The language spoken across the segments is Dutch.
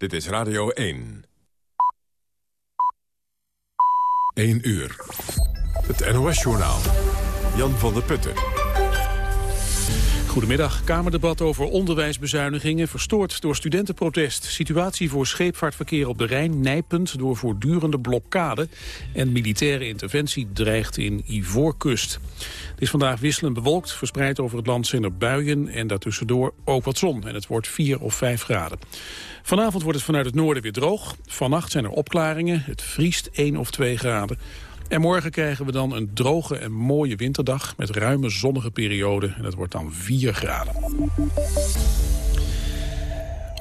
Dit is Radio 1. 1 uur. Het NOS-journaal. Jan van der Putten. Goedemiddag. Kamerdebat over onderwijsbezuinigingen verstoord door studentenprotest. Situatie voor scheepvaartverkeer op de Rijn nijpend door voortdurende blokkade. En militaire interventie dreigt in Ivoorkust. Het is vandaag wisselend bewolkt. Verspreid over het land zijn er buien en daartussendoor ook wat zon. En het wordt 4 of 5 graden. Vanavond wordt het vanuit het noorden weer droog. Vannacht zijn er opklaringen. Het vriest 1 of 2 graden. En morgen krijgen we dan een droge en mooie winterdag... met ruime zonnige perioden en het wordt dan 4 graden.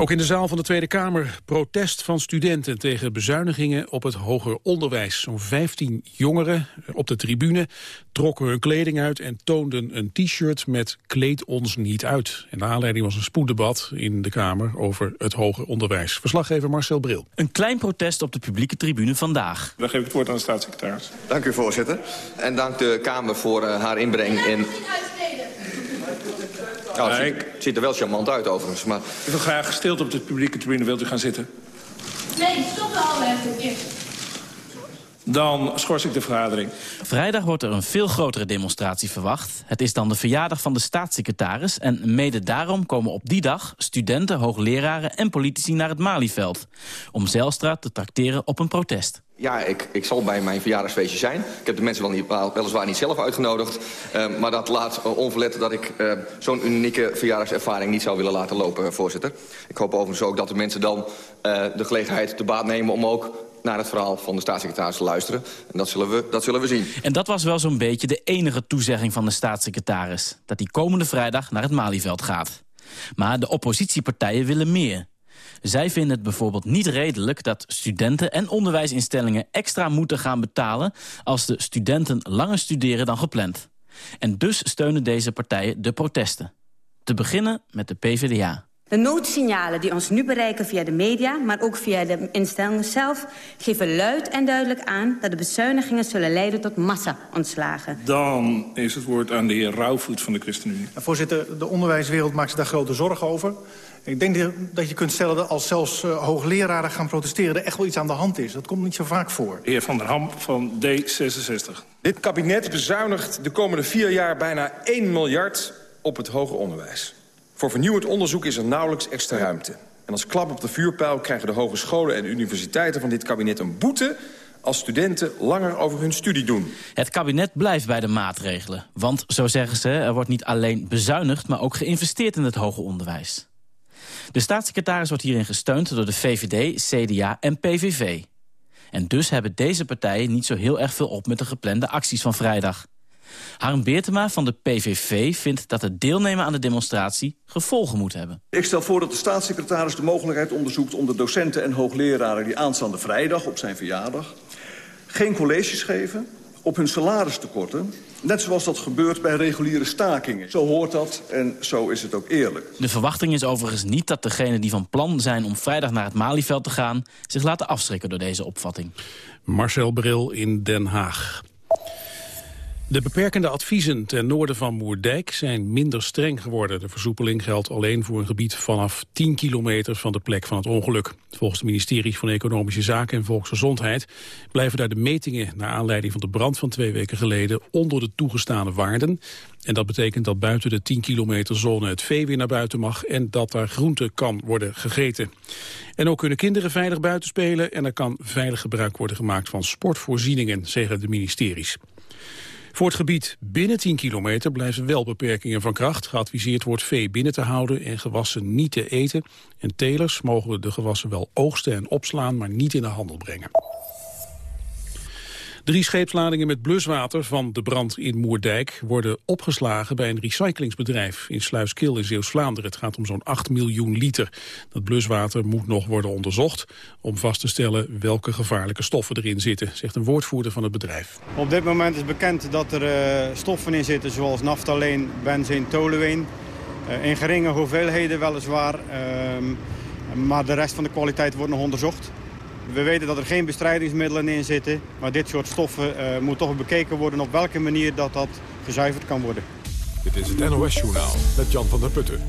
Ook in de zaal van de Tweede Kamer protest van studenten tegen bezuinigingen op het hoger onderwijs. Zo'n 15 jongeren op de tribune trokken hun kleding uit en toonden een t-shirt met kleed ons niet uit. En de aanleiding was een spoeddebat in de Kamer over het hoger onderwijs. Verslaggever Marcel Bril. Een klein protest op de publieke tribune vandaag. Dan geef ik het woord aan de staatssecretaris. Dank u voorzitter. En dank de Kamer voor uh, haar inbreng in... Nou, het ziet, het ziet er wel charmant uit overigens. Maar... Ik wil graag stilte op de publieke tribune. Wilt u gaan zitten? Nee, stop de al even. Dan schors ik de vergadering. Vrijdag wordt er een veel grotere demonstratie verwacht. Het is dan de verjaardag van de staatssecretaris... en mede daarom komen op die dag studenten, hoogleraren en politici naar het Malieveld... om Zijlstra te tracteren op een protest. Ja, ik, ik zal bij mijn verjaardagsfeestje zijn. Ik heb de mensen wel niet, weliswaar niet zelf uitgenodigd. Uh, maar dat laat uh, onverlet dat ik uh, zo'n unieke verjaardagservaring niet zou willen laten lopen, voorzitter. Ik hoop overigens ook dat de mensen dan de gelegenheid te baat nemen om ook naar het verhaal van de staatssecretaris te luisteren. En dat zullen we, dat zullen we zien. En dat was wel zo'n beetje de enige toezegging van de staatssecretaris. Dat hij komende vrijdag naar het Malieveld gaat. Maar de oppositiepartijen willen meer. Zij vinden het bijvoorbeeld niet redelijk dat studenten en onderwijsinstellingen extra moeten gaan betalen als de studenten langer studeren dan gepland. En dus steunen deze partijen de protesten. Te beginnen met de PvdA. De noodsignalen die ons nu bereiken via de media, maar ook via de instellingen zelf... geven luid en duidelijk aan dat de bezuinigingen zullen leiden tot massa-ontslagen. Dan is het woord aan de heer Rauwvoet van de ChristenUnie. Voorzitter, de onderwijswereld maakt zich daar grote zorgen over. Ik denk dat je kunt stellen dat als zelfs uh, hoogleraren gaan protesteren... er echt wel iets aan de hand is. Dat komt niet zo vaak voor. De heer Van der Ham van D66. Dit kabinet bezuinigt de komende vier jaar bijna 1 miljard op het hoger onderwijs. Voor vernieuwend onderzoek is er nauwelijks extra ruimte. En als klap op de vuurpijl krijgen de hogescholen en universiteiten van dit kabinet een boete als studenten langer over hun studie doen. Het kabinet blijft bij de maatregelen. Want, zo zeggen ze, er wordt niet alleen bezuinigd... maar ook geïnvesteerd in het hoger onderwijs. De staatssecretaris wordt hierin gesteund door de VVD, CDA en PVV. En dus hebben deze partijen niet zo heel erg veel op met de geplande acties van vrijdag. Harm Beertema van de PVV vindt dat het deelnemen aan de demonstratie gevolgen moet hebben. Ik stel voor dat de staatssecretaris de mogelijkheid onderzoekt... om de docenten en hoogleraren die aanstaande vrijdag op zijn verjaardag... geen colleges geven, op hun salaris te korten... Net zoals dat gebeurt bij reguliere stakingen. Zo hoort dat en zo is het ook eerlijk. De verwachting is overigens niet dat degenen die van plan zijn... om vrijdag naar het Malieveld te gaan... zich laten afschrikken door deze opvatting. Marcel Bril in Den Haag. De beperkende adviezen ten noorden van Moerdijk zijn minder streng geworden. De versoepeling geldt alleen voor een gebied vanaf 10 kilometer van de plek van het ongeluk. Volgens het ministerie van Economische Zaken en Volksgezondheid blijven daar de metingen naar aanleiding van de brand van twee weken geleden onder de toegestane waarden. En dat betekent dat buiten de 10 kilometer zone het vee weer naar buiten mag en dat daar groente kan worden gegeten. En ook kunnen kinderen veilig buiten spelen en er kan veilig gebruik worden gemaakt van sportvoorzieningen, zeggen de ministeries. Voor het gebied binnen 10 kilometer blijven wel beperkingen van kracht. Geadviseerd wordt vee binnen te houden en gewassen niet te eten. En telers mogen de gewassen wel oogsten en opslaan, maar niet in de handel brengen. Drie scheepsladingen met bluswater van de brand in Moerdijk worden opgeslagen bij een recyclingsbedrijf in Sluiskil in Zeeuws-Vlaanderen. Het gaat om zo'n 8 miljoen liter. Dat bluswater moet nog worden onderzocht om vast te stellen welke gevaarlijke stoffen erin zitten, zegt een woordvoerder van het bedrijf. Op dit moment is bekend dat er uh, stoffen in zitten zoals naftaleen, benzine, toluene. Uh, in geringe hoeveelheden weliswaar, uh, maar de rest van de kwaliteit wordt nog onderzocht. We weten dat er geen bestrijdingsmiddelen in zitten. Maar dit soort stoffen uh, moet toch bekeken worden op welke manier dat, dat gezuiverd kan worden. Dit is het NOS-journaal met Jan van der Putten.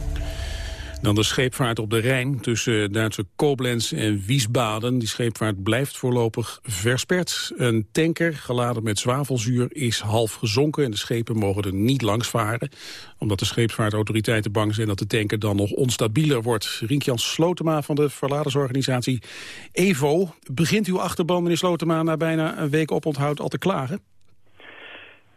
Dan de scheepvaart op de Rijn tussen Duitse Koblenz en Wiesbaden. Die scheepvaart blijft voorlopig versperd. Een tanker geladen met zwavelzuur is half gezonken... en de schepen mogen er niet langs varen. Omdat de scheepvaartautoriteiten bang zijn dat de tanker dan nogonstabieler wordt. Rinkjan Slotema van de verladersorganisatie EVO. Begint uw achterban, meneer Slotema, na bijna een week oponthoud al te klagen?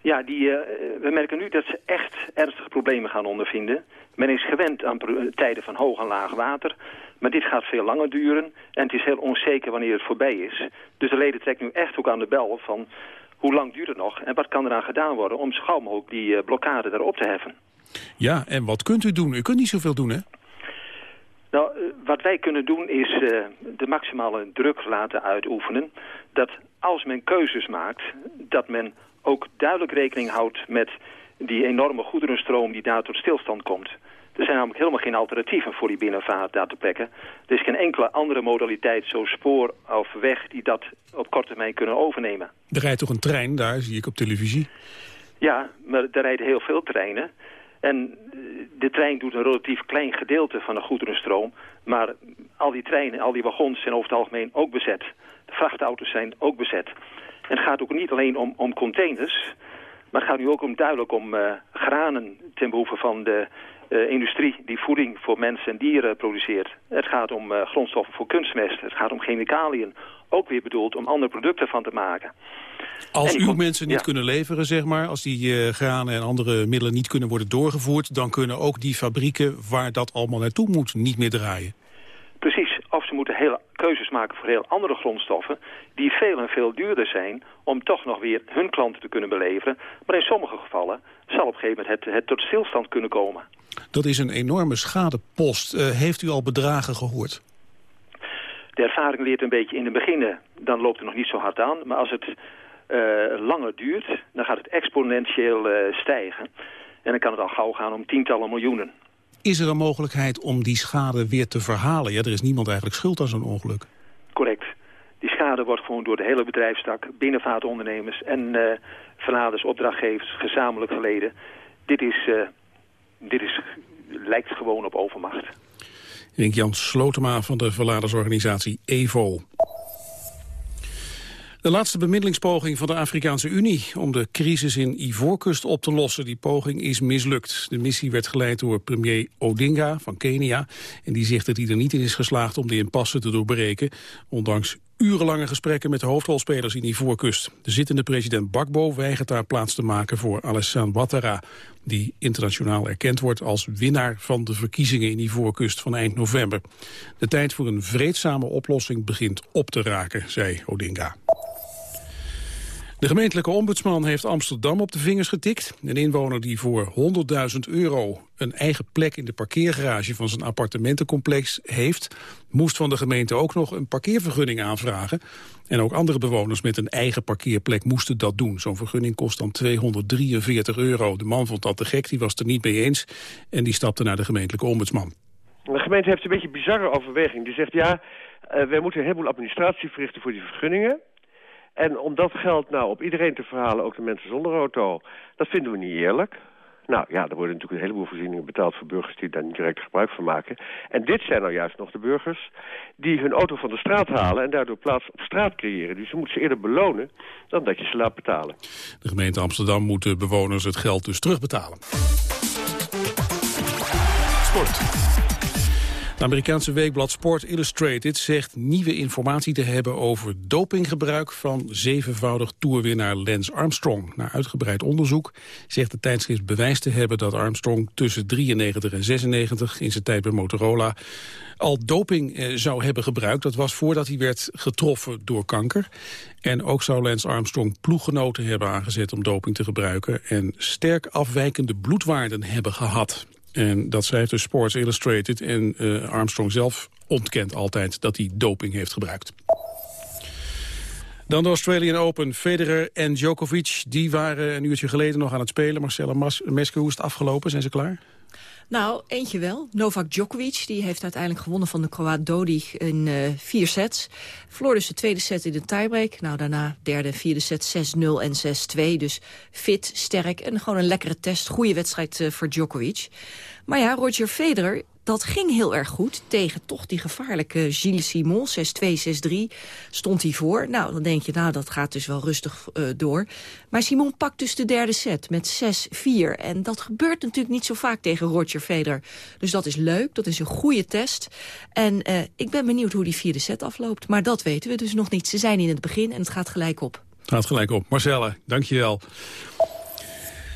Ja, die, uh, we merken nu dat ze echt ernstige problemen gaan ondervinden. Men is gewend aan tijden van hoog en laag water. Maar dit gaat veel langer duren. En het is heel onzeker wanneer het voorbij is. Dus de leden trekken nu echt ook aan de bel van... hoe lang duurt het nog en wat kan eraan gedaan worden... om zo gauw mogelijk die uh, blokkade erop te heffen. Ja, en wat kunt u doen? U kunt niet zoveel doen, hè? Nou, uh, wat wij kunnen doen is de maximale druk laten uitoefenen. Dat als men keuzes maakt, dat men ook duidelijk rekening houdt met die enorme goederenstroom die daar tot stilstand komt. Er zijn namelijk helemaal geen alternatieven voor die binnenvaart daar te plekken. Er is geen enkele andere modaliteit, zo spoor of weg, die dat op korte termijn kunnen overnemen. Er rijdt toch een trein daar, zie ik op televisie? Ja, maar er rijden heel veel treinen. En de trein doet een relatief klein gedeelte van de goederenstroom. Maar al die treinen, al die wagons zijn over het algemeen ook bezet. De vrachtauto's zijn ook bezet. En het gaat ook niet alleen om, om containers... maar het gaat nu ook om, duidelijk om uh, granen ten behoeve van de uh, industrie... die voeding voor mensen en dieren produceert. Het gaat om uh, grondstoffen voor kunstmest. Het gaat om chemicaliën. Ook weer bedoeld om andere producten van te maken. Als uw mensen niet ja. kunnen leveren, zeg maar... als die granen en andere middelen niet kunnen worden doorgevoerd... dan kunnen ook die fabrieken waar dat allemaal naartoe moet niet meer draaien. Precies. Of ze moeten hele keuzes maken voor heel andere grondstoffen... die veel en veel duurder zijn om toch nog weer hun klanten te kunnen beleveren. Maar in sommige gevallen zal op een gegeven moment het, het tot stilstand kunnen komen. Dat is een enorme schadepost. Uh, heeft u al bedragen gehoord? De ervaring leert een beetje in het begin, dan loopt het nog niet zo hard aan. Maar als het uh, langer duurt, dan gaat het exponentieel uh, stijgen. En dan kan het al gauw gaan om tientallen miljoenen. Is er een mogelijkheid om die schade weer te verhalen? Ja, er is niemand eigenlijk schuld aan zo'n ongeluk. Correct. Die schade wordt gewoon door de hele bedrijfstak, binnenvaartondernemers en uh, verladers, opdrachtgevers gezamenlijk geleden. Dit is, uh, dit is, lijkt gewoon op overmacht. Rink Jan Slotema van de verladersorganisatie EVO. De laatste bemiddelingspoging van de Afrikaanse Unie om de crisis in Ivoorkust op te lossen, die poging is mislukt. De missie werd geleid door premier Odinga van Kenia en die zegt dat hij er niet in is geslaagd om de impasse te doorbreken, ondanks urenlange gesprekken met de hoofdrolspelers in Ivoorkust. De zittende president Bakbo weigert daar plaats te maken voor Alassane Ouattara, die internationaal erkend wordt als winnaar van de verkiezingen in Ivoorkust van eind november. De tijd voor een vreedzame oplossing begint op te raken, zei Odinga. De gemeentelijke ombudsman heeft Amsterdam op de vingers getikt. Een inwoner die voor 100.000 euro een eigen plek in de parkeergarage van zijn appartementencomplex heeft, moest van de gemeente ook nog een parkeervergunning aanvragen. En ook andere bewoners met een eigen parkeerplek moesten dat doen. Zo'n vergunning kost dan 243 euro. De man vond dat te gek, die was het er niet mee eens en die stapte naar de gemeentelijke ombudsman. De gemeente heeft een beetje bizarre overweging. Die zegt ja, uh, wij moeten een heleboel administratie verrichten voor die vergunningen. En om dat geld nou op iedereen te verhalen, ook de mensen zonder auto, dat vinden we niet eerlijk. Nou ja, er worden natuurlijk een heleboel voorzieningen betaald voor burgers die daar niet direct gebruik van maken. En dit zijn nou juist nog de burgers die hun auto van de straat halen en daardoor plaats op straat creëren. Dus je moet ze eerder belonen dan dat je ze laat betalen. De gemeente Amsterdam moet de bewoners het geld dus terugbetalen. Sport. Het Amerikaanse weekblad Sport Illustrated zegt nieuwe informatie te hebben over dopinggebruik van zevenvoudig toerwinnaar Lance Armstrong. Na uitgebreid onderzoek zegt het tijdschrift bewijs te hebben dat Armstrong tussen 93 en 96 in zijn tijd bij Motorola al doping eh, zou hebben gebruikt. Dat was voordat hij werd getroffen door kanker. En ook zou Lance Armstrong ploeggenoten hebben aangezet om doping te gebruiken en sterk afwijkende bloedwaarden hebben gehad. En dat schrijft dus Sports Illustrated. En uh, Armstrong zelf ontkent altijd dat hij doping heeft gebruikt. Dan de Australian Open. Federer en Djokovic die waren een uurtje geleden nog aan het spelen. Marcella Mesker, hoe is het afgelopen? Zijn ze klaar? Nou, eentje wel. Novak Djokovic die heeft uiteindelijk gewonnen van de Kroaat Dodig in uh, vier sets. Verloor dus de tweede set in de tiebreak. Nou, daarna derde en vierde set 6-0 en 6-2. Dus fit, sterk en gewoon een lekkere test. Goede wedstrijd uh, voor Djokovic. Maar ja, Roger Federer dat ging heel erg goed. Tegen toch die gevaarlijke Gilles Simon, 6-2, 6-3, stond hij voor. Nou, dan denk je, nou, dat gaat dus wel rustig uh, door. Maar Simon pakt dus de derde set met 6-4. En dat gebeurt natuurlijk niet zo vaak tegen Roger Federer. Dus dat is leuk, dat is een goede test. En uh, ik ben benieuwd hoe die vierde set afloopt. Maar dat weten we dus nog niet. Ze zijn in het begin en het gaat gelijk op. Gaat gelijk op. Marcelle, dankjewel.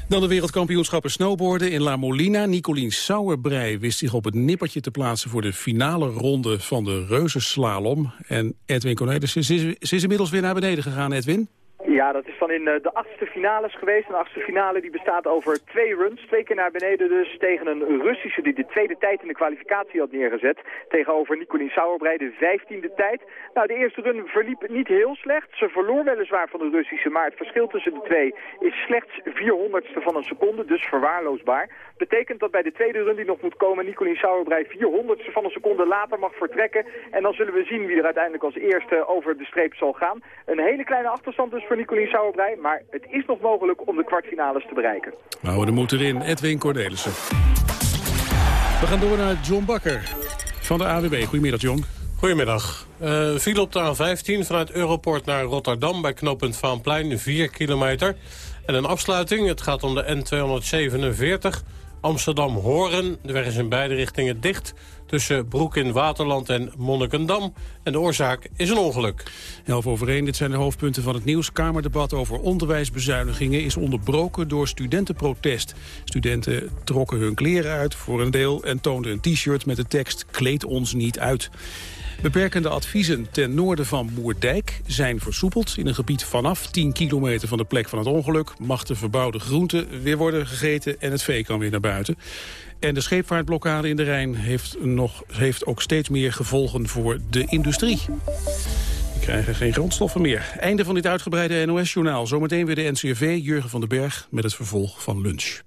Dan de wereldkampioenschappen snowboarden in La Molina. Nicolien Sauerbrei wist zich op het nippertje te plaatsen... voor de finale ronde van de reuzenslalom. En Edwin Cornelissen, is inmiddels weer naar beneden gegaan, Edwin. Ja, dat is dan in eh, de achtste finales geweest. Een achtste finale die bestaat over twee runs. Twee keer naar beneden dus tegen een Russische die de tweede tijd in de kwalificatie had neergezet. Tegenover Nicolien Sauerbrei de vijftiende tijd. Nou, de eerste run verliep niet heel slecht. Ze verloor weliswaar van de Russische, maar het verschil tussen de twee is slechts 400ste van een seconde. Dus verwaarloosbaar. Betekent dat bij de tweede run die nog moet komen Nicolien Sauerbrei 400ste van een seconde later mag vertrekken. En dan zullen we zien wie er uiteindelijk als eerste over de streep zal gaan. Een hele kleine achterstand dus voor Nicolien Sauerbrei. Maar het is nog mogelijk om de kwartfinales te bereiken. We houden de moed erin. Edwin Cornelissen. We gaan door naar John Bakker van de AWB. Goedemiddag, John. Goedemiddag. Uh, viel op de A15 vanuit Europort naar Rotterdam bij knooppunt Vaanplein 4 kilometer. En een afsluiting, het gaat om de N247 Amsterdam-Horen. De weg is in beide richtingen dicht tussen Broek in Waterland en Monnikendam. En de oorzaak is een ongeluk. 11 over 1, dit zijn de hoofdpunten van het nieuws. Kamerdebat over onderwijsbezuinigingen is onderbroken door studentenprotest. Studenten trokken hun kleren uit voor een deel en toonden een t-shirt met de tekst kleed ons niet uit. Beperkende adviezen ten noorden van Moerdijk zijn versoepeld. In een gebied vanaf 10 kilometer van de plek van het ongeluk... mag de verbouwde groente weer worden gegeten en het vee kan weer naar buiten. En de scheepvaartblokkade in de Rijn heeft, nog, heeft ook steeds meer gevolgen voor de industrie. We krijgen geen grondstoffen meer. Einde van dit uitgebreide NOS-journaal. Zometeen weer de NCRV, Jurgen van den Berg... met het vervolg van lunch.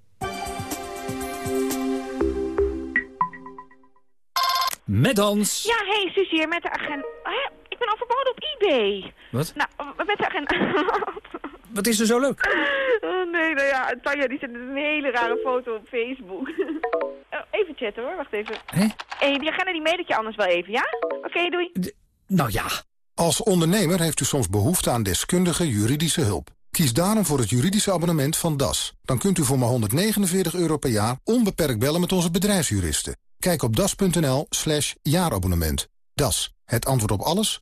Met ons. Ja, hey, Susie hier met de agent. Ik ben overboden op eBay. Wat? Nou, met de agent. Wat is er zo leuk? Oh nee, nou ja, Tanja die zet een hele rare foto op Facebook. Oh, even chatten hoor, wacht even. Hé? hey, die agenda die mailt je anders wel even, ja? Oké, doei. nou ja. Als ondernemer heeft u soms behoefte aan deskundige juridische hulp. Kies daarom voor het juridische abonnement van DAS. Dan kunt u voor maar 149 euro per jaar onbeperkt bellen met onze bedrijfsjuristen. Kijk op das.nl slash jaarabonnement. Das, het antwoord op alles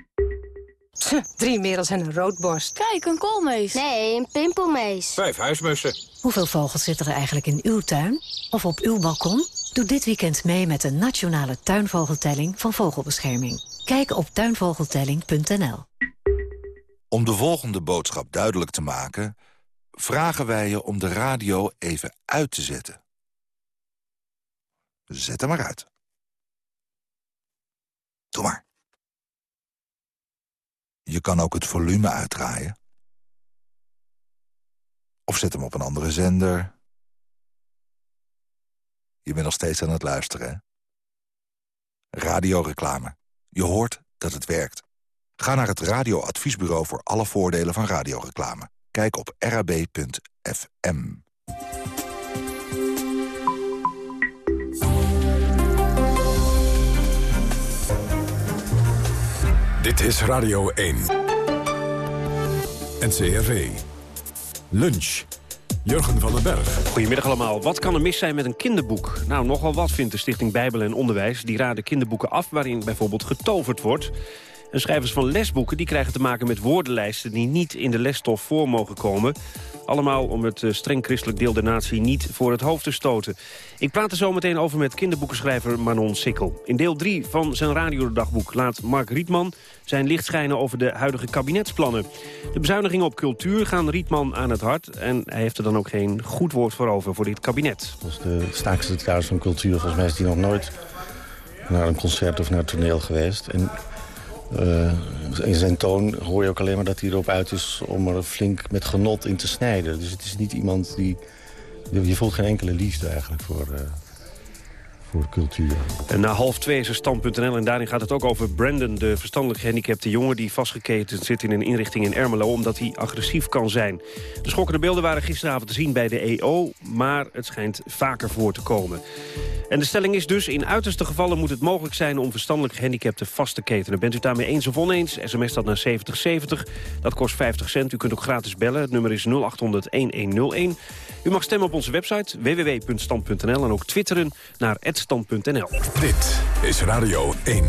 Drie merels en een roodborst. Kijk, een koolmees. Nee, een pimpelmees. Vijf huismussen. Hoeveel vogels zitten er eigenlijk in uw tuin? Of op uw balkon? Doe dit weekend mee met de nationale tuinvogeltelling van Vogelbescherming. Kijk op tuinvogeltelling.nl. Om de volgende boodschap duidelijk te maken... vragen wij je om de radio even uit te zetten. Zet hem maar uit. Doe maar. Je kan ook het volume uitdraaien. Of zet hem op een andere zender. Je bent nog steeds aan het luisteren, hè? Radioreclame. Je hoort dat het werkt. Ga naar het radioadviesbureau voor alle voordelen van radioreclame. Kijk op rab.fm. Dit is Radio 1. NCRV. Lunch. Jurgen van den Berg. Goedemiddag allemaal. Wat kan er mis zijn met een kinderboek? Nou, nogal wat vindt de Stichting Bijbel en Onderwijs. Die raden kinderboeken af waarin bijvoorbeeld getoverd wordt. En schrijvers van lesboeken die krijgen te maken met woordenlijsten... die niet in de lesstof voor mogen komen. Allemaal om het eh, streng christelijk deel der natie niet voor het hoofd te stoten. Ik praat er zo meteen over met kinderboekenschrijver Manon Sikkel. In deel 3 van zijn radiodagboek laat Mark Rietman zijn licht schijnen over de huidige kabinetsplannen. De bezuinigingen op cultuur gaan Rietman aan het hart... en hij heeft er dan ook geen goed woord voor over voor dit kabinet. Als de staatssecretaris van cultuur, volgens mij is die nog nooit naar een concert of naar toneel geweest. En Uh, in zijn toon hoor je ook alleen maar dat hij erop uit is om er flink met genot in te snijden. Dus het is niet iemand die... Je voelt geen enkele liefde eigenlijk voor, uh, voor cultuur. En na half twee is er stand.nl en daarin gaat het ook over Brandon... de verstandelijk gehandicapte jongen die vastgeketend zit in een inrichting in Ermelo... omdat hij agressief kan zijn. De schokkende beelden waren gisteravond te zien bij de EO... maar het schijnt vaker voor te komen. En de stelling is dus, in uiterste gevallen moet het mogelijk zijn... om verstandelijk gehandicapten vast te ketenen. Bent u daarmee eens of oneens? SMS dat naar 7070. Dat kost 50 cent. U kunt ook gratis bellen. Het nummer is 0800-1101. U mag stemmen op onze website www.stand.nl en ook twitteren naar @stand.nl. Dit is Radio 1.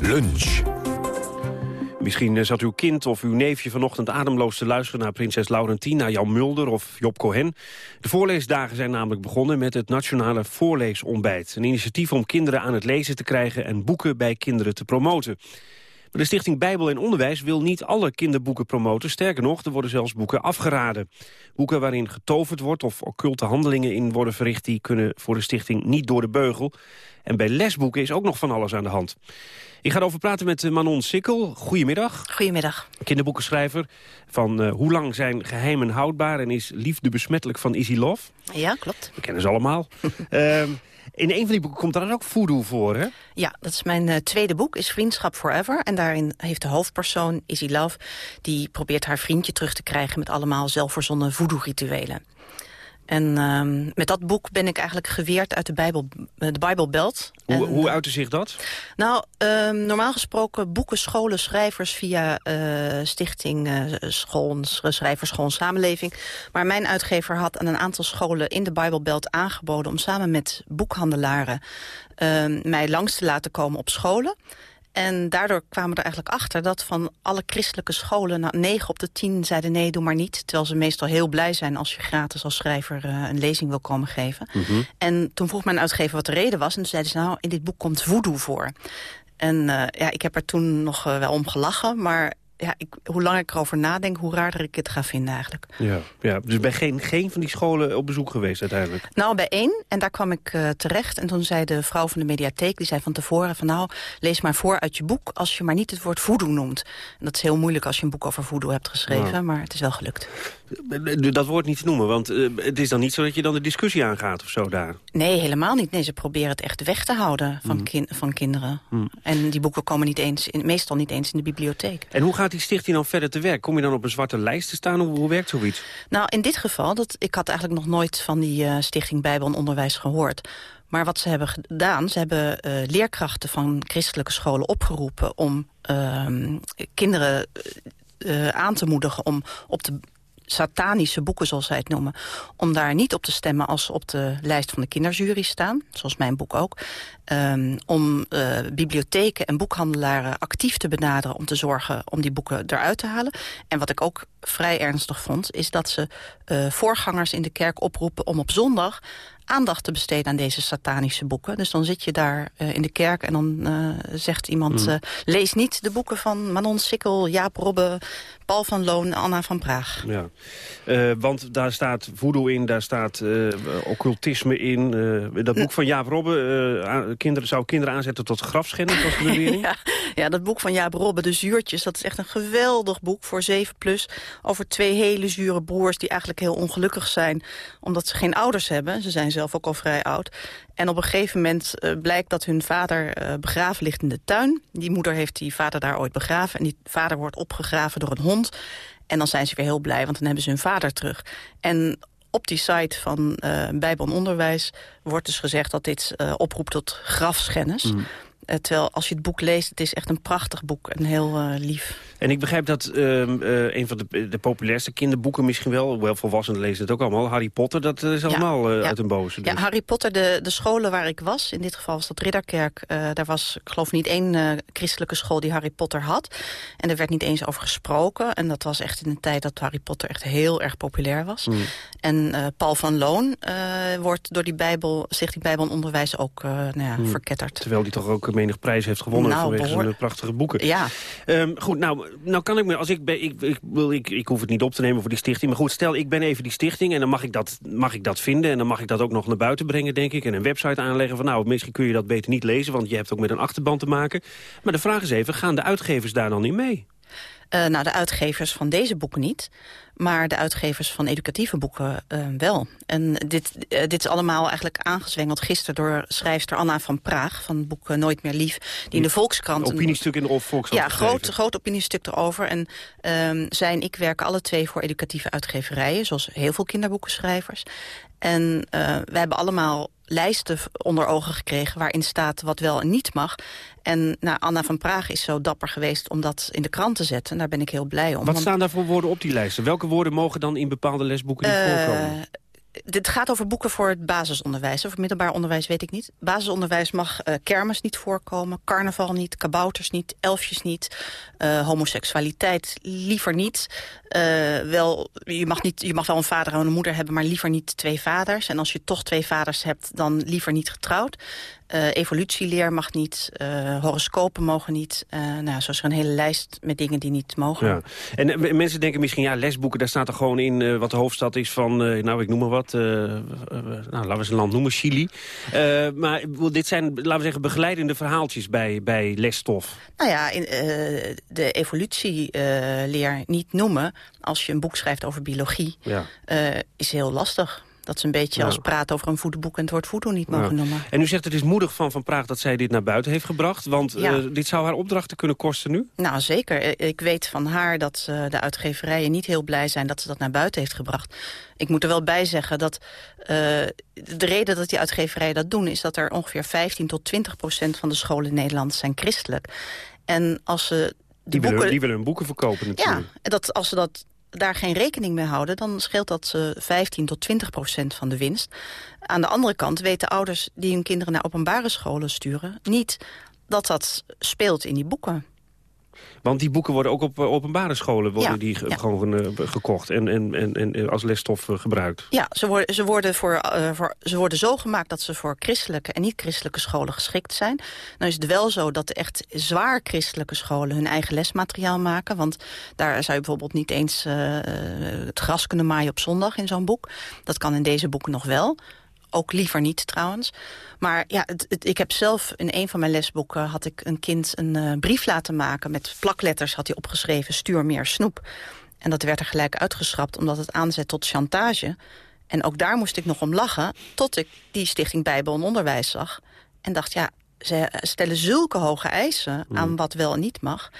Lunch. Misschien eh, zat uw kind of uw neefje vanochtend ademloos te luisteren... naar prinses Laurentien, naar Jan Mulder of Job Cohen. De voorleesdagen zijn namelijk begonnen met het Nationale Voorleesontbijt. Een initiatief om kinderen aan het lezen te krijgen... en boeken bij kinderen te promoten. Maar de Stichting Bijbel en Onderwijs wil niet alle kinderboeken promoten. Sterker nog, er worden zelfs boeken afgeraden. Boeken waarin getoverd wordt of occulte handelingen in worden verricht... die kunnen voor de stichting niet door de beugel. En bij lesboeken is ook nog van alles aan de hand. Ik ga erover praten met eh, Manon Sikkel. Goedemiddag. Goedemiddag. Kinderboekenschrijver van uh, Hoe lang zijn geheimen houdbaar... en is liefde besmettelijk van Easy Love. Ja, klopt. We kennen ze allemaal. uh, in een van die boeken komt daar ook voodoo voor, hè? Ja, dat is mijn uh, tweede boek, is Vriendschap Forever. En daarin heeft de hoofdpersoon, Izzy Love... die probeert haar vriendje terug te krijgen... met allemaal zelfverzonnen voodoo-rituelen. En uh, met dat boek ben ik eigenlijk geweerd uit de Bijbel, de Bijbelbelt. Hoe, en, hoe uitte zich dat? Nou, uh, normaal gesproken boeken, scholen, schrijvers via uh, stichting uh, school, Schrijverschool Samenleving. Maar mijn uitgever had aan een aantal scholen in de Bijbelbelt aangeboden... om samen met boekhandelaren mij langs te laten komen op scholen. En daardoor kwamen we er eigenlijk achter dat van alle christelijke scholen... Nou, 9 op de 10 zeiden nee, doe maar niet. Terwijl ze meestal heel blij zijn als je gratis als schrijver uh, een lezing wil komen geven. Mm -hmm. En toen vroeg mijn uitgever wat de reden was. En toen zeiden ze, nou, in dit boek komt voodoo voor. En uh, ja, ik heb er toen nog uh, wel om gelachen, maar ja, ik, hoe langer ik erover nadenk, hoe raarder ik het ga vinden eigenlijk. Ja, ja dus bij geen, geen van die scholen op bezoek geweest uiteindelijk? Nou, bij één. En daar kwam ik uh, terecht. En toen zei de vrouw van de mediatheek, die zei van tevoren van nou, lees maar voor uit je boek als je maar niet het woord voodoo noemt. En dat is heel moeilijk als je een boek over voodoo hebt geschreven, nou. maar het is wel gelukt. Dat woord niet te noemen, want uh, het is dan niet zo dat je dan de discussie aangaat of zo daar? Nee, helemaal niet. Nee, ze proberen het echt weg te houden van, mm. kin van kinderen. Mm. En die boeken komen niet eens in, meestal niet eens in de bibliotheek. En hoe gaat die stichting dan verder te werk? Kom je dan op een zwarte lijst te staan? Hoe, hoe werkt zoiets? Nou, in dit geval, dat, ik had eigenlijk nog nooit van die uh, Stichting Bijbel en Onderwijs gehoord. Maar wat ze hebben gedaan, ze hebben uh, leerkrachten van christelijke scholen opgeroepen... om uh, kinderen uh, aan te moedigen om op de satanische boeken, zoals zij het noemen... om daar niet op te stemmen als ze op de lijst van de kinderjury staan. Zoals mijn boek ook. Um, om uh, bibliotheken en boekhandelaren actief te benaderen... om te zorgen om die boeken eruit te halen. En wat ik ook vrij ernstig vond... is dat ze uh, voorgangers in de kerk oproepen om op zondag aandacht te besteden aan deze satanische boeken. Dus dan zit je daar uh, in de kerk en dan uh, zegt iemand... Mm. Uh, lees niet de boeken van Manon Sikkel, Jaap Robbe... Paul van Loon, Anna van Praag. Ja, want daar staat voodoo in, daar staat occultisme in. dat boek van Jaap Robbe, kinderen, zou kinderen aanzetten tot grafschennis, was de bewering? ja, ja, dat boek van Jaap Robbe, De Zuurtjes... dat is echt een geweldig boek voor 7 plus... over twee hele zure broers die eigenlijk heel ongelukkig zijn... omdat ze geen ouders hebben. Ze zijn zelf ook al vrij oud. En op een gegeven moment uh, blijkt dat hun vader uh, begraven ligt in de tuin. Die moeder heeft die vader daar ooit begraven. En die vader wordt opgegraven door een hond. En dan zijn ze weer heel blij, want dan hebben ze hun vader terug. En op die site van uh, Bijbel Onderwijs wordt dus gezegd dat dit uh, oproept tot grafschennis. Mm. Uh, terwijl als je het boek leest, het is echt een prachtig boek en heel uh, lief. En ik begrijp dat uh, een van de, de, populairste kinderboeken misschien wel... hoewel volwassenen lezen het ook allemaal, Harry Potter, dat is allemaal ja, ja. uit een boze. Dus. Ja, Harry Potter, de, de scholen waar ik was, in dit geval was dat Ridderkerk... daar was, ik geloof niet één christelijke school die Harry Potter had. En er werd niet eens over gesproken. En dat was echt in een tijd dat Harry Potter echt heel erg populair was. Mm. En Paul van Loon wordt door die Bijbel, Stichting Bijbel en Onderwijs ook nou ja, mm. verketterd. Terwijl die toch ook menig prijs heeft gewonnen nou, vanwege zijn prachtige boeken. Ja. Um, goed, nou, nou, kan ik me, als ik, ben, ik, wil, ik, ik hoef het niet op te nemen voor die stichting. Maar goed, stel ik ben even die stichting en dan mag ik, dat, mag ik dat vinden. En dan mag ik dat ook nog naar buiten brengen, denk ik. En een website aanleggen van nou, misschien kun je dat beter niet lezen. Want je hebt ook met een achterban te maken. Maar de vraag is even, gaan de uitgevers daar dan in mee? Uh, nou, de uitgevers van deze boeken niet. Maar de uitgevers van educatieve boeken uh, wel. En dit, uh, dit is allemaal eigenlijk aangezwengeld gisteren... door schrijfster Anna van Praag van het boek Nooit meer lief... die in de Volkskrant... Een opiniestuk in de Volkskrant Ja, groot, groot opiniestuk erover. En um, zij en ik werken alle twee voor educatieve uitgeverijen... zoals heel veel kinderboekenschrijvers. En uh, we hebben allemaal lijsten onder ogen gekregen... waarin staat wat wel en niet mag. En nou, Anna van Praag is zo dapper geweest om dat in de krant te zetten. En daar ben ik heel blij om. Wat staan daar voor woorden op die lijsten? Welke woorden mogen dan in bepaalde lesboeken niet uh, voorkomen? Dit gaat over boeken voor het basisonderwijs. Over middelbaar onderwijs weet ik niet. Basisonderwijs mag uh, kermis niet voorkomen. Carnaval niet. Kabouters niet. Elfjes niet. Uh, homoseksualiteit liever niet. Uh, wel, je, mag niet. je mag wel een vader en een moeder hebben, maar liever niet twee vaders. En als je toch twee vaders hebt, dan liever niet getrouwd. Uh, evolutieleer mag niet, uh, horoscopen mogen niet. Uh, nou, zo is er een hele lijst met dingen die niet mogen. Ja. En mensen denken misschien, ja, lesboeken, daar staat er gewoon in wat de hoofdstad is van, nou, ik noem maar wat, nou, laten we eens een land noemen, Chili. maar dit zijn, laten we zeggen, begeleidende verhaaltjes bij, bij lesstof. Nou ja, in, de evolutieleer niet noemen als je een boek schrijft over biologie, ja. is heel lastig. Dat is een beetje als praten over een voedenboek en het woord voedsel niet mogen noemen. En u zegt het is moedig van Van Praag dat zij dit naar buiten heeft gebracht. Want ja. uh, dit zou haar opdrachten kunnen kosten nu? Nou, zeker. Ik weet van haar dat uh, de uitgeverijen niet heel blij zijn dat ze dat naar buiten heeft gebracht. Ik moet er wel bij zeggen dat uh, de reden dat die uitgeverijen dat doen... is dat er ongeveer 15 tot 20 procent van de scholen in Nederland zijn christelijk. En als ze die, boeken... willen, die willen hun boeken verkopen natuurlijk. Ja, dat, als ze dat daar geen rekening mee houden... dan scheelt dat ze 15 tot 20 procent van de winst. Aan de andere kant weten ouders die hun kinderen naar openbare scholen sturen... niet dat dat speelt in die boeken. Want die boeken worden ook op openbare scholen worden ja, die ja. gewoon uh, gekocht en, en, en, en als lesstof gebruikt. Ja, ze worden, ze, worden voor, uh, voor, ze worden zo gemaakt dat ze voor christelijke en niet-christelijke scholen geschikt zijn. Nou is het wel zo dat echt zwaar christelijke scholen hun eigen lesmateriaal maken. Want daar zou je bijvoorbeeld niet eens het gras kunnen maaien op zondag in zo'n boek. Dat kan in deze boeken nog wel. Ook liever niet trouwens. Maar ja, het, het, ik heb zelf in een van mijn lesboeken... had ik een kind een uh, brief laten maken. Met plakletters had hij opgeschreven, stuur meer snoep. En dat werd er gelijk uitgeschrapt omdat het aanzet tot chantage. En ook daar moest ik nog om lachen... tot ik die Stichting Bijbel en Onderwijs zag. En dacht, ja, ze stellen zulke hoge eisen aan wat wel en niet mag.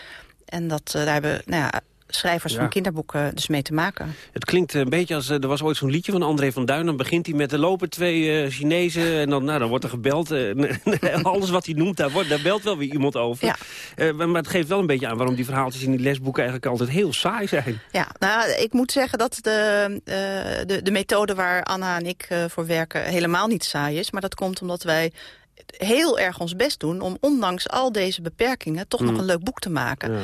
En dat, uh, daar hebben nou ja, schrijvers ja. van kinderboeken dus mee te maken. Het klinkt een beetje als, er was ooit zo'n liedje van André van Duin. Dan begint hij met, er lopen twee uh, Chinezen en dan, nou, dan wordt er gebeld. Uh, alles wat hij noemt, daar, wordt, daar belt wel weer iemand over. Ja. Uh, maar het geeft wel een beetje aan waarom die verhaaltjes in die lesboeken eigenlijk altijd heel saai zijn. Ja, nou, ik moet zeggen dat de, de, de methode waar Anna en ik voor werken helemaal niet saai is. Maar dat komt omdat wij heel erg ons best doen om ondanks al deze beperkingen toch mm. nog een leuk boek te maken. Ja.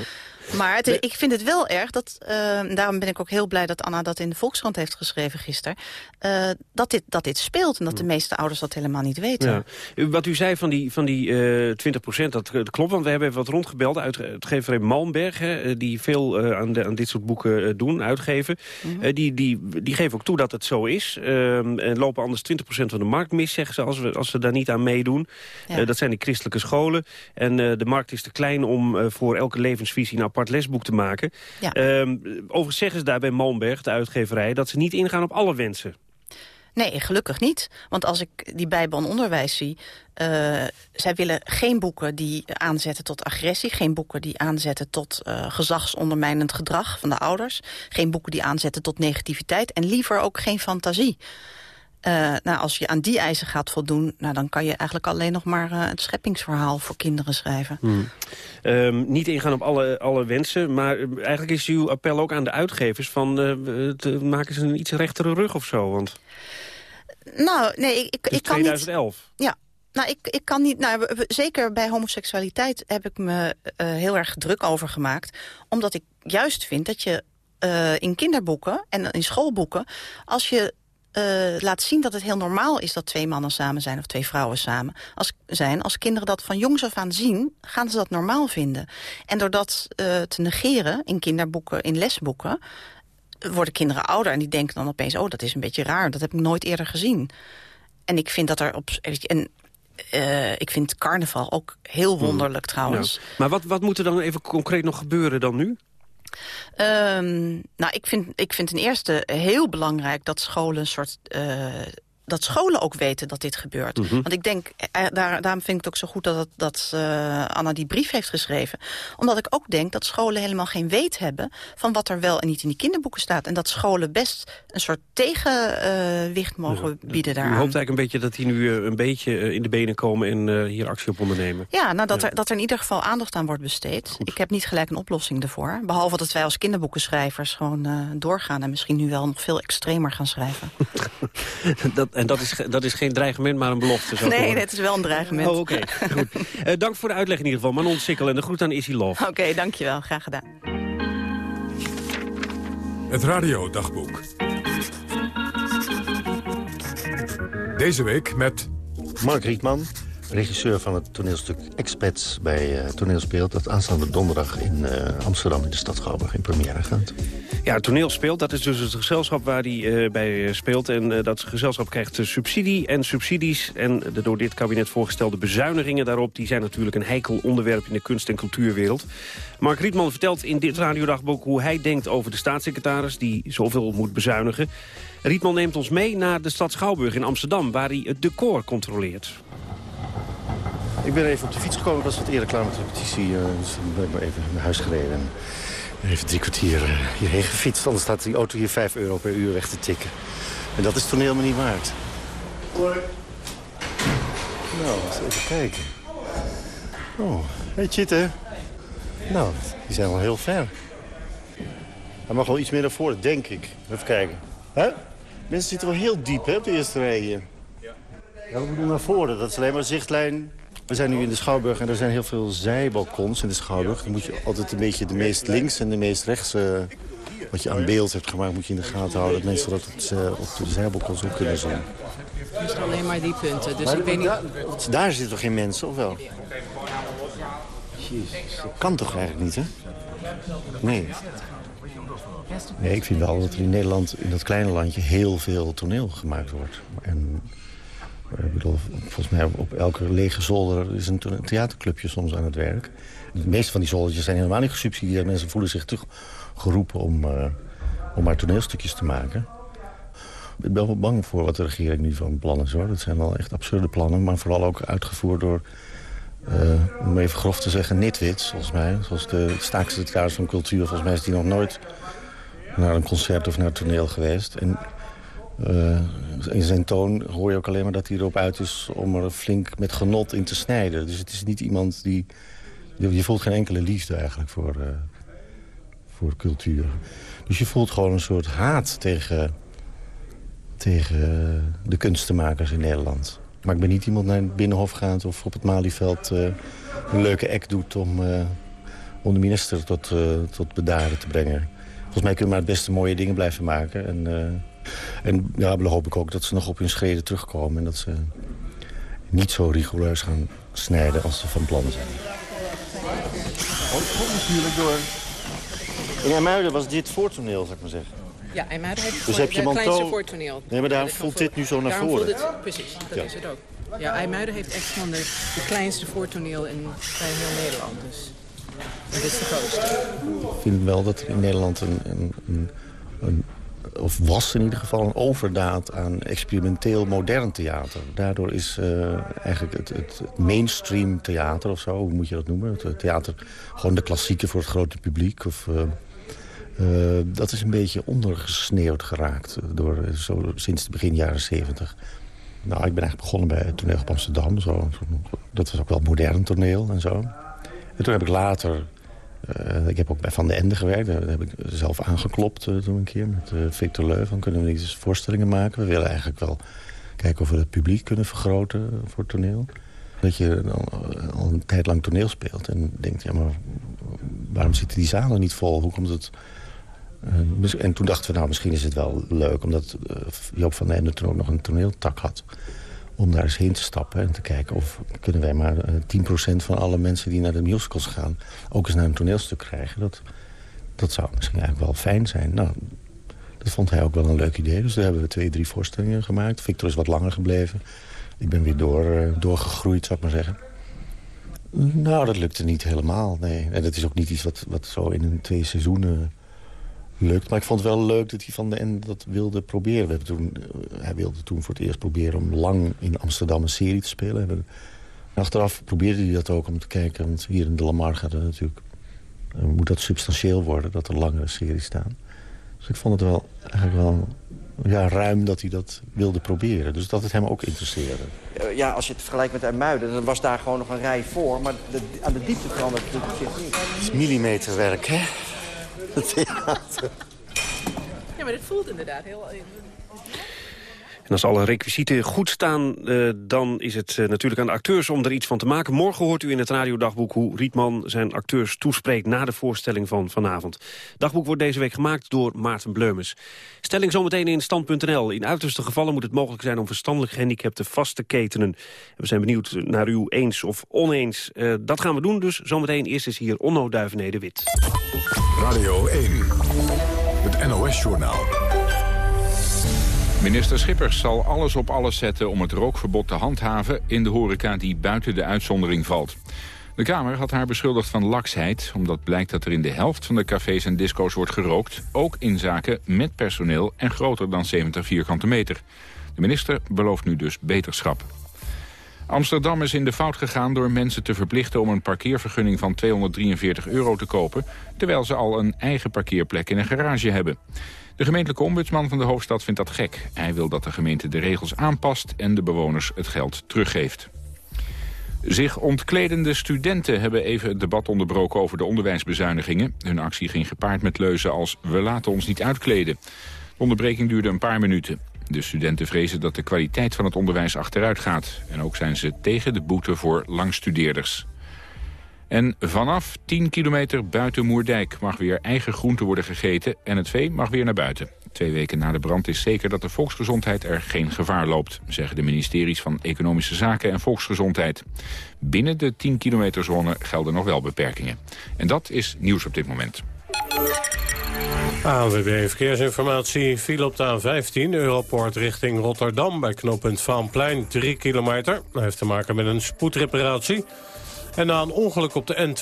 Maar het, ik vind het wel erg, dat, uh, daarom ben ik ook heel blij dat Anna dat in de Volkskrant heeft geschreven gisteren, uh, dat, dit, dat dit speelt en dat de meeste ouders dat helemaal niet weten. Ja. Wat u zei van die, van die uh, 20 procent, dat, dat, klopt, want we hebben even wat rondgebeld. Uitgeverij Malmberg, hè, die veel aan, de, aan dit soort boeken doen, uitgeven, mm -hmm. die, die, die geven ook toe dat het zo is. Ehm, en lopen anders 20 procent van de markt mis, zeggen ze, als we, als daar niet aan meedoen. Ja. dat zijn die christelijke scholen. En de markt is te klein om voor elke levensvisie een apart lesboek te maken. Ja. Um, overigens zeggen ze daar bij Malmberg, de uitgeverij... dat ze niet ingaan op alle wensen. Nee, gelukkig niet. Want als ik die Bijbel en onderwijs zie... Uh, zij willen geen boeken die aanzetten tot agressie. Geen boeken die aanzetten tot uh, gezagsondermijnend gedrag van de ouders. Geen boeken die aanzetten tot negativiteit. En liever ook geen fantasie. Uh, nou, als je aan die eisen gaat voldoen... Nou, dan kan je eigenlijk alleen nog maar uh, het scheppingsverhaal voor kinderen schrijven. Hmm. Um, niet ingaan op alle, alle wensen, maar eigenlijk is uw appel ook aan de uitgevers... van uh, te, maken ze een iets rechtere rug of zo, want... Nou, nee, ik, ik, ik kan 2011. niet... Ja, nou, ik, ik kan niet... Nou, zeker bij homoseksualiteit heb ik me heel erg druk over gemaakt. Omdat ik juist vind dat je in kinderboeken en in schoolboeken... als je eh, laat zien dat het heel normaal is dat twee mannen samen zijn of twee vrouwen samen als, zijn. Als kinderen dat van jongs af aan zien, gaan ze dat normaal vinden. En door dat eh, te negeren in kinderboeken, in lesboeken, worden kinderen ouder en die denken dan opeens, oh dat is een beetje raar, dat heb ik nooit eerder gezien. En ik vind dat er op. En uh, ik vind carnaval ook heel hmm. wonderlijk trouwens. Ja. Maar wat, wat moet er dan even concreet nog gebeuren dan nu? Um, nou, ik vind, ik vind ten eerste heel belangrijk dat scholen een soort uh, dat scholen ook weten dat dit gebeurt. Mhm. Want ik denk, eh, daar, daarom vind ik het ook zo goed dat, dat uh, Anna die brief heeft geschreven. Omdat ik ook denk dat scholen helemaal geen weet hebben... van wat er wel en niet in die kinderboeken staat. En dat scholen best een soort tegenwicht uh, mogen bieden daar. U hoopt eigenlijk een beetje dat die nu uh, een beetje in de benen komen... en hier actie op ondernemen. Ja, nou, dat, Er, dat er in ieder geval aandacht aan wordt besteed. Ik heb niet gelijk een oplossing ervoor. Behalve dat wij als kinderboekenschrijvers gewoon doorgaan... en misschien nu wel nog veel extremer gaan schrijven. dat, en dat is, dat is geen dreigement, maar een belofte. Zo nee, het is wel een dreigement. Oh, oké. Goed. Uh, dank voor de uitleg in ieder geval. Manon Sikkel en de groet aan Issy Love. Oké, okay, dankjewel. Graag gedaan. Het radiodagboek. Deze week met... Mark Rietman, regisseur van het toneelstuk Expats bij uh, Toneelspeelt... dat aanstaande donderdag in uh, Amsterdam in de stad Schouwburg in première gaat. Ja, toneel speelt. Dat is dus het gezelschap waar hij uh, bij speelt. En dat gezelschap krijgt subsidie en subsidies. En de door dit kabinet voorgestelde bezuinigingen daarop... die zijn natuurlijk een heikel onderwerp in de kunst- en cultuurwereld. Mark Rietman vertelt in dit radiodagboek hoe hij denkt over de staatssecretaris... die zoveel moet bezuinigen. Rietman neemt ons mee naar de stad Schouwburg in Amsterdam... waar hij het decor controleert. Ik ben even op de fiets gekomen. Ik was wat eerder klaar met de repetitie. Uh, dus ik ben maar even naar huis gereden. Even drie kwartier uh, hierheen gefietst. Anders staat die auto hier 5 euro per uur weg te tikken. En dat is toneel me niet waard. Hoi. Nou, eens even kijken. Oh, hey Chitte. Nou, die zijn wel heel ver. Hij mag wel iets meer naar voren, denk ik. Even kijken. Hè? Mensen zitten wel heel diep hè, op de eerste rij hier. Ja, we moeten naar voren. Dat is alleen maar zichtlijn we zijn nu in de Schouwburg en er zijn heel veel zijbalkons in de Schouwburg. Dan moet je altijd een beetje de meest links en de meest rechts... Uh, wat je aan beeld hebt gemaakt, moet je in de gaten houden. Dat mensen dat op, uh, op de zijbalkons ook kunnen zien. Het is alleen maar die punten, dus ik weet niet... Daar, daar zitten toch geen mensen, of wel? Jezus, dat kan toch eigenlijk niet, hè? Nee. Nee, ik vind wel dat er in Nederland, in dat kleine landje, heel veel toneel gemaakt wordt. En ik bedoel, volgens mij op elke lege zolder is een theaterclubje soms aan het werk. De meeste van die zoldertjes zijn helemaal niet gesubsidieerd. Mensen voelen zich toch geroepen om, uh, om maar toneelstukjes te maken. Ik ben wel bang voor wat de regering nu van plannen is. Hoor. Dat zijn wel echt absurde plannen, maar vooral ook uitgevoerd door... Uh, om even grof te zeggen, nitwits, volgens mij. Zoals de staatssecretaris van Cultuur, volgens mij is die nog nooit naar een concert of naar een toneel geweest. En uh, in zijn toon hoor je ook alleen maar dat hij erop uit is... om er flink met genot in te snijden. Dus het is niet iemand die... Je voelt geen enkele liefde eigenlijk voor, uh, voor cultuur. Dus je voelt gewoon een soort haat tegen, tegen de kunstenmakers in Nederland. Maar ik ben niet iemand naar het Binnenhof gaat of op het Malieveld... Uh, een leuke act doet om, om de minister tot, tot bedaren te brengen. Volgens mij kunnen we maar het beste mooie dingen blijven maken... En, en ja, dan hoop ik ook dat ze nog op hun schreden terugkomen... en dat ze niet zo rigoureus gaan snijden als ze van plan zijn. komt natuurlijk door... In IJmuiden was dit voortoneel, zou ik maar zeggen. Ja, IJmuiden heeft dus heb je het kleinste voortoneel. Nee, maar daar voelt dit nu zo naar voren. Het, precies, dat is het ook. Ja, IJmuiden heeft echt van de, de kleinste voortoneel in, heel Nederland. Dus dat is de grootste. Ik vind wel dat in Nederland een, een, een, een of was in ieder geval een overdaad aan experimenteel modern theater. Daardoor is uh, eigenlijk het, het, mainstream theater of zo, hoe moet je dat noemen? Het theater, gewoon de klassieke voor het grote publiek. Of, uh, uh, dat is een beetje ondergesneeuwd geraakt door, zo, sinds de begin jaren zeventig. Nou, ik ben eigenlijk begonnen bij het toneel op Amsterdam. Zo. Dat was ook wel modern toneel en zo. En toen heb ik later uh, ik heb ook bij Van de Ende gewerkt. Daar heb ik zelf aangeklopt uh, toen een keer met uh, Victor Leu. Van kunnen we eens voorstellingen maken? We willen eigenlijk wel kijken of we het publiek kunnen vergroten voor toneel. Dat je al, al een tijd lang toneel speelt en denkt... ja, maar waarom zitten die zalen niet vol? Hoe komt het en toen dachten we, nou, misschien is het wel leuk... omdat Joop van den Ende toen ook nog een toneeltak had... om daar eens heen te stappen en te kijken of kunnen wij maar uh, 10% van alle mensen die naar de musicals gaan... ook eens naar een toneelstuk krijgen. Dat, dat zou misschien eigenlijk wel fijn zijn. Nou, dat vond hij ook wel een leuk idee. Dus daar hebben we twee, drie voorstellingen gemaakt. Victor is wat langer gebleven. Ik ben weer door, doorgegroeid, zou ik maar zeggen. Nou, dat lukte niet helemaal, nee. En dat is ook niet iets wat, wat zo in een twee seizoenen lukt. Maar ik vond het wel leuk dat hij van de en dat wilde proberen. We toen, uh, hij wilde toen voor het eerst proberen om lang in Amsterdam een serie te spelen. En achteraf probeerde hij dat ook om te kijken. Want hier in de Lamar gaat het natuurlijk... Uh, moet dat substantieel worden, dat er langere series staan. Dus ik vond het wel eigenlijk wel ja, ruim dat hij dat wilde proberen. Dus dat het hem ook interesseerde. Uh, ja, als je het vergelijkt met IJmuiden, dan was daar gewoon nog een rij voor. Maar de, aan de diepte verandert het zich niet. Het is millimeterwerk, hè? Theater. Ja, maar dit voelt inderdaad heel... En als alle requisieten goed staan, uh, dan is het uh, natuurlijk aan de acteurs om er iets van te maken. Morgen hoort u in het radiodagboek hoe Rietman zijn acteurs toespreekt na de voorstelling van vanavond. dagboek wordt deze week gemaakt door Maarten Bleumens. Stelling zometeen in stand.nl. In uiterste gevallen moet het mogelijk zijn om verstandelijk gehandicapten vast te ketenen. We zijn benieuwd naar u eens of oneens. Dat gaan we doen dus zometeen. Eerst is hier Onno Duivenede-Wit. Radio 1, het NOS-journaal. Minister Schippers zal alles op alles zetten om het rookverbod te handhaven... in de horeca die buiten de uitzondering valt. De Kamer had haar beschuldigd van laksheid... omdat blijkt dat er in de helft van de cafés en disco's wordt gerookt... ook in zaken met personeel en groter dan 70 vierkante meter. De minister belooft nu dus beterschap. Amsterdam is in de fout gegaan door mensen te verplichten om een parkeervergunning van 243 euro te kopen, terwijl ze al een eigen parkeerplek in een garage hebben. De gemeentelijke ombudsman van de hoofdstad vindt dat gek. Hij wil dat de gemeente de regels aanpast en de bewoners het geld teruggeeft. Zich ontkledende studenten hebben even het debat onderbroken over de onderwijsbezuinigingen. Hun actie ging gepaard met leuzen als we laten ons niet uitkleden. De onderbreking duurde een paar minuten. De studenten vrezen dat de kwaliteit van het onderwijs achteruit gaat. En ook zijn ze tegen de boete voor langstudeerders. En vanaf 10 kilometer buiten Moerdijk mag weer eigen groente worden gegeten... en het vee mag weer naar buiten. Twee weken na de brand is zeker dat de volksgezondheid er geen gevaar loopt... zeggen de ministeries van Economische Zaken en Volksgezondheid. Binnen de 10 kilometer zone gelden nog wel beperkingen. En dat is nieuws op dit moment. ANWB Verkeersinformatie viel op de A15, Europoort richting Rotterdam... bij knooppunt Vaanplein, 3 kilometer. Dat heeft te maken met een spoedreparatie... En na een ongeluk op de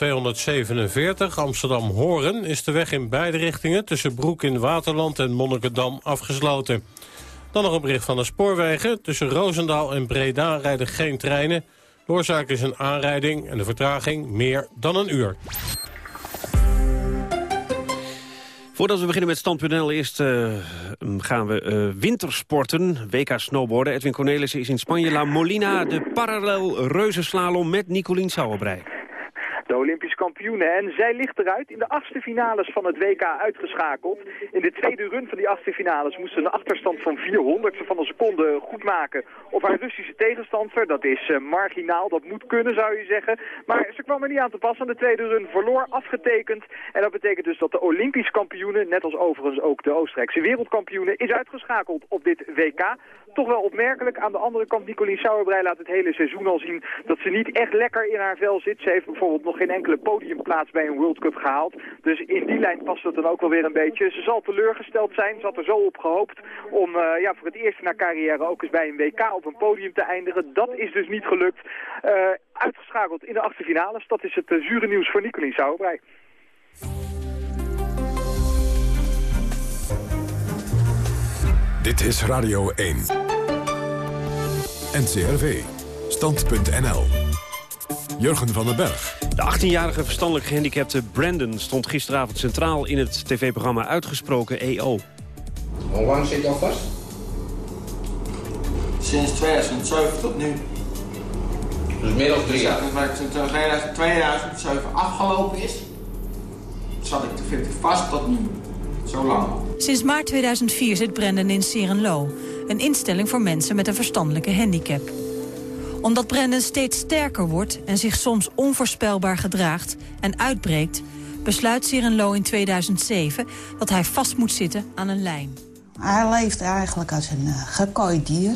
N247 Amsterdam-Horen... is de weg in beide richtingen tussen Broek in Waterland en Monnikendam afgesloten. Dan nog een bericht van de spoorwegen. Tussen Roosendaal en Breda rijden geen treinen. De oorzaak is een aanrijding en de vertraging meer dan een uur. Voordat we beginnen met stand.nl, eerst uh, gaan we uh, wintersporten. WK snowboarden. Edwin Cornelissen is in Spanje. La Molina, de parallel reuzenslalom met Nicolien Sauerbrei de Olympisch kampioenen. En zij ligt eruit in de achtste finales van het WK uitgeschakeld. In de tweede run van die achtste finales moest ze een achterstand van 400 van een seconde goed maken op haar Russische tegenstander. Dat is uh, marginaal, dat moet kunnen zou je zeggen. Maar ze kwam er niet aan te pas aan de tweede run, verloor, afgetekend. En dat betekent dus dat de Olympisch kampioenen, net als overigens ook de Oostenrijkse wereldkampioenen, is uitgeschakeld op dit WK. Toch wel opmerkelijk. Aan de andere kant, Nicolien Sauerbrei laat het hele seizoen al zien dat ze niet echt lekker in haar vel zit. Ze heeft bijvoorbeeld nog geen enkele podiumplaats bij een World Cup gehaald. Dus in die lijn past het dan ook wel weer een beetje. Ze zal teleurgesteld zijn. Ze had er zo op gehoopt om uh, ja, voor het eerst in haar carrière ook eens bij een WK op een podium te eindigen. Dat is dus niet gelukt. Uh, uitgeschakeld in de achtste finales. Dat is het uh, zure nieuws voor Nicolien Sauerbrei. Dit is Radio 1. NCRV. Stand.nl. Jurgen van den Berg. De 18-jarige verstandelijk gehandicapte Brandon stond gisteravond centraal in het tv-programma Uitgesproken EO. Hoe lang zit je al vast? Sinds 2007 tot nu. Dus meer dan drie jaar? Sinds 2007 afgelopen is, zat ik te vast tot nu. Zo lang. Sinds maart 2004 zit Brandon in Serenlo, een instelling voor mensen met een verstandelijke handicap omdat Brandon steeds sterker wordt en zich soms onvoorspelbaar gedraagt en uitbreekt... besluit Sirenlo in 2007 dat hij vast moet zitten aan een lijn. Hij leeft eigenlijk als een uh, gekooid dier.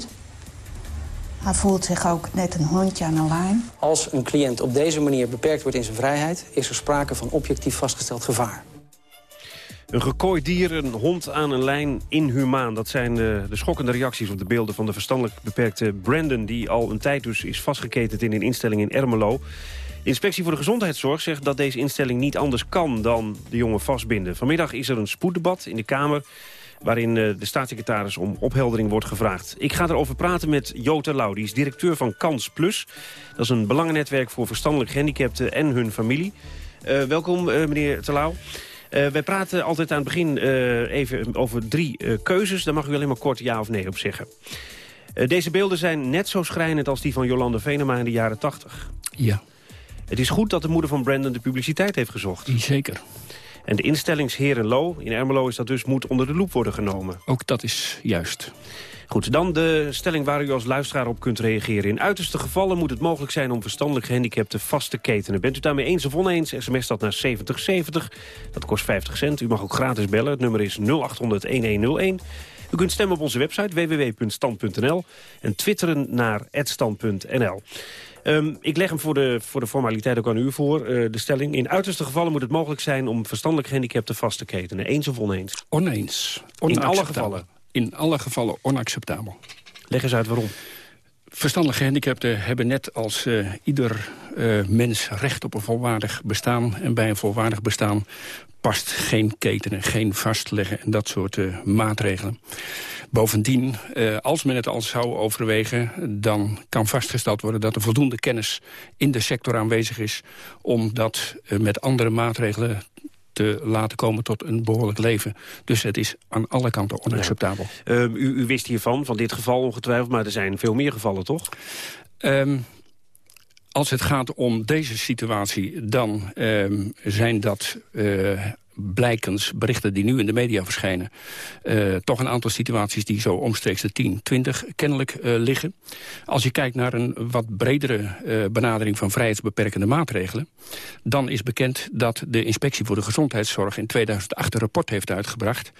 Hij voelt zich ook net een hondje aan een lijn. Als een cliënt op deze manier beperkt wordt in zijn vrijheid... is er sprake van objectief vastgesteld gevaar. Een gekooid dier, een hond aan een lijn, inhumaan. Dat zijn de, de, schokkende reacties op de beelden van de verstandelijk beperkte Brandon... die al een tijd dus is vastgeketend in een instelling in Ermelo. De inspectie voor de gezondheidszorg zegt dat deze instelling niet anders kan... dan de jongen vastbinden. Vanmiddag is er een spoeddebat in de Kamer waarin eh, de staatssecretaris om opheldering wordt gevraagd. Ik ga erover praten met Jota Lau, die is directeur van Kans Plus. Dat is een belangennetwerk voor verstandelijk gehandicapten en hun familie. Uh, welkom, meneer Terlouw. Uh, wij praten altijd aan het begin uh, even over drie uh, keuzes. Daar mag u alleen maar kort ja of nee op zeggen. deze beelden zijn net zo schrijnend als die van Jolande Venema in de jaren 80. Ja. Het is goed dat de moeder van Brandon de publiciteit heeft gezocht. Zeker. En de instellingsheer in Lo, in Ermelo is dat dus, moet onder de loep worden genomen. Ook dat is juist. Goed, dan de stelling waar u als luisteraar op kunt reageren. In uiterste gevallen moet het mogelijk zijn om verstandelijk gehandicapten vast te ketenen. Bent u daarmee eens of oneens? SMS dat naar 7070. Dat kost 50 cent. U mag ook gratis bellen. Het nummer is 0800-1101. U kunt stemmen op onze website www.stand.nl en twitteren naar @stand.nl. Um, ik leg hem voor de, voor de formaliteit ook aan u voor, uh, de stelling. In uiterste gevallen moet het mogelijk zijn om verstandelijk gehandicapten vast te ketenen. Eens of oneens? Oneens. In alle gevallen? In alle gevallen onacceptabel. Leg eens uit waarom. Verstandelijk gehandicapten hebben net als uh, ieder uh, mens recht op een volwaardig bestaan. En bij een volwaardig bestaan past geen ketenen, geen vastleggen en dat soort uh, maatregelen. Bovendien, als men het al zou overwegen... dan kan vastgesteld worden dat er voldoende kennis in de sector aanwezig is... om dat met andere maatregelen te laten komen tot een behoorlijk leven. Dus het is aan alle kanten onacceptabel. Ja. Uh, u, u, wist hiervan, van dit geval ongetwijfeld... maar er zijn veel meer gevallen, toch? Um, als het gaat om deze situatie, dan um, zijn dat... Uh, blijkens, berichten die nu in de media verschijnen... Uh, toch een aantal situaties die zo omstreeks de 10, 20 kennelijk uh, liggen. Als je kijkt naar een wat bredere uh, benadering van vrijheidsbeperkende maatregelen... dan is bekend dat de Inspectie voor de Gezondheidszorg in 2008 een rapport heeft uitgebracht...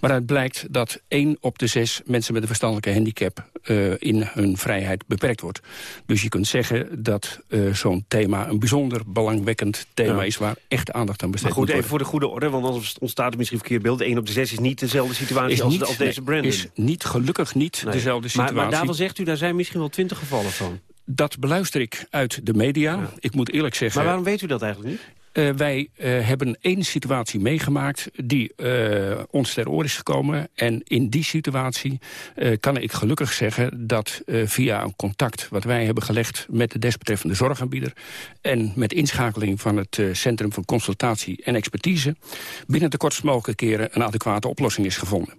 waaruit blijkt dat 1 op de 6 mensen met een verstandelijke handicap in hun vrijheid beperkt wordt. Dus je kunt zeggen dat zo'n thema een bijzonder belangwekkend thema ja. is... waar echt aandacht aan besteed maar goed, moet even voor de goede orde, want anders ontstaat er misschien verkeerd beeld. 1 op de 6 is niet dezelfde situatie als, als deze nee, Brandon. is niet, gelukkig niet nee. dezelfde situatie. Maar, maar daarvan zegt u, daar zijn misschien wel 20 gevallen van. Dat beluister ik uit de media. Ja. Ik moet eerlijk zeggen... Maar waarom weet u dat eigenlijk niet? Uh, wij uh, hebben één situatie meegemaakt die uh, ons ter oor is gekomen. En in die situatie kan ik gelukkig zeggen dat via een contact... wat wij hebben gelegd met de desbetreffende zorgaanbieder... en met inschakeling van het Centrum van Consultatie en Expertise... binnen de kortst mogelijke keren een adequate oplossing is gevonden.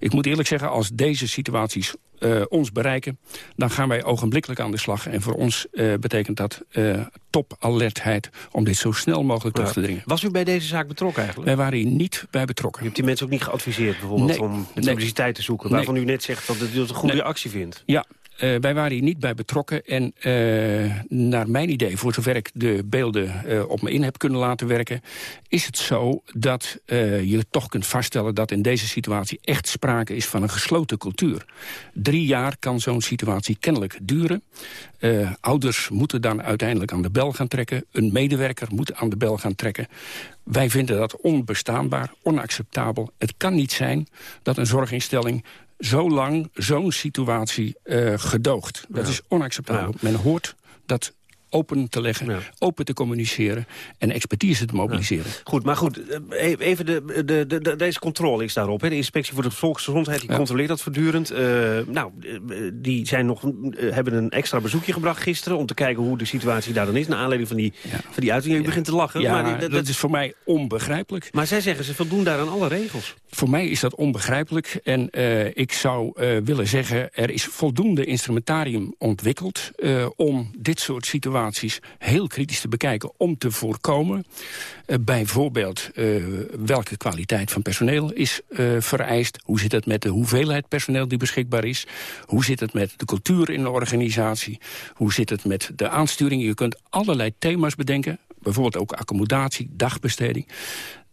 Ik moet eerlijk zeggen, als deze situaties uh, ons bereiken... dan gaan wij ogenblikkelijk aan de slag. En voor ons uh, betekent dat uh, topalertheid om dit zo snel mogelijk terug te dringen. Was u bij deze zaak betrokken eigenlijk? Wij waren hier niet bij betrokken. U hebt die mensen ook niet geadviseerd bijvoorbeeld nee, om de nee. publiciteit te zoeken... waarvan nee. u net zegt dat u het een goede actie vindt? Ja, Uh, wij waren hier niet bij betrokken en uh, naar mijn idee, voor zover ik de beelden uh, op me in heb kunnen laten werken, is het zo dat je toch kunt vaststellen dat in deze situatie echt sprake is van een gesloten cultuur. Drie jaar kan zo'n situatie kennelijk duren. ouders moeten dan uiteindelijk aan de bel gaan trekken. Een medewerker moet aan de bel gaan trekken. Wij vinden dat onbestaanbaar, onacceptabel. Het kan niet zijn dat een zorginstelling zo lang zo'n situatie uh, gedoogt. Dat ja. is onacceptabel. Ja. Men hoort dat open te leggen, ja. open te communiceren en expertise te mobiliseren. Ja. Goed, maar goed, even de, de, de, de, deze controle is daarop. Hè. De inspectie voor de volksgezondheid die ja. controleert dat voortdurend. Uh, nou, die zijn nog, uh, hebben een extra bezoekje gebracht gisteren... om te kijken hoe de situatie daar dan is... naar aanleiding van die, van die uiting. Je begint te lachen. Ja, maar die, dat, dat is voor mij onbegrijpelijk. Maar zij zeggen, ze voldoen daar aan alle regels. Voor mij is dat onbegrijpelijk. En uh, ik zou willen zeggen, er is voldoende instrumentarium ontwikkeld... om dit soort situaties situaties heel kritisch te bekijken om te voorkomen. Uh, bijvoorbeeld uh, welke kwaliteit van personeel is uh, vereist. Hoe zit het met de hoeveelheid personeel die beschikbaar is? Hoe zit het met de cultuur in de organisatie? Hoe zit het met de aansturing? Je kunt allerlei thema's bedenken. Bijvoorbeeld ook accommodatie, dagbesteding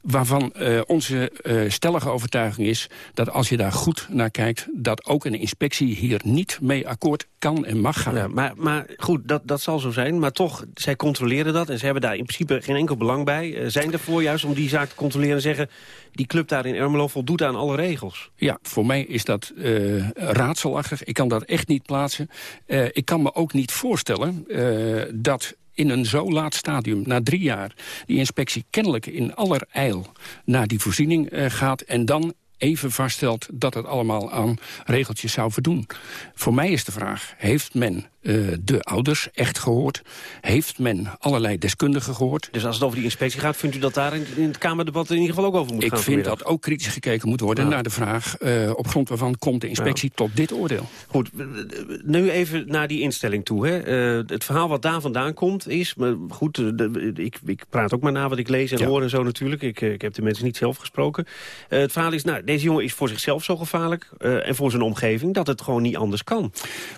waarvan uh, onze uh, stellige overtuiging is dat als je daar goed naar kijkt... dat ook een inspectie hier niet mee akkoord kan en mag gaan. Ja, maar, maar goed, dat, dat zal zo zijn. Maar toch, zij controleren dat en ze hebben daar in principe geen enkel belang bij. Uh, zijn ervoor juist om die zaak te controleren en zeggen... die club daar in Ermelo voldoet aan alle regels? Ja, voor mij is dat raadselachtig. Ik kan dat echt niet plaatsen. ik kan me ook niet voorstellen dat in een zo laat stadium, na drie jaar... die inspectie kennelijk in allerijl naar die voorziening uh, gaat... en dan even vaststelt dat het allemaal aan regeltjes zou voldoen. Voor mij is de vraag, heeft men uh, de ouders echt gehoord? Heeft men allerlei deskundigen gehoord? Dus als het over die inspectie gaat, vindt u dat daar in, in het Kamerdebat in ieder geval ook over moet Ik gaan? Ik vind dat ook kritisch gekeken moet worden ja. naar de vraag... Uh, op grond waarvan komt de inspectie ja. tot dit oordeel. Goed, nu even naar die instelling toe. Hè. Uh, het verhaal wat daar vandaan komt is... Maar goed, de, ik, ik, praat ook maar na wat ik lees en ja. hoor en zo natuurlijk. Ik, ik, heb de mensen niet zelf gesproken. het verhaal is, nou, deze jongen is voor zichzelf zo gevaarlijk... en voor zijn omgeving, dat het gewoon niet anders kan.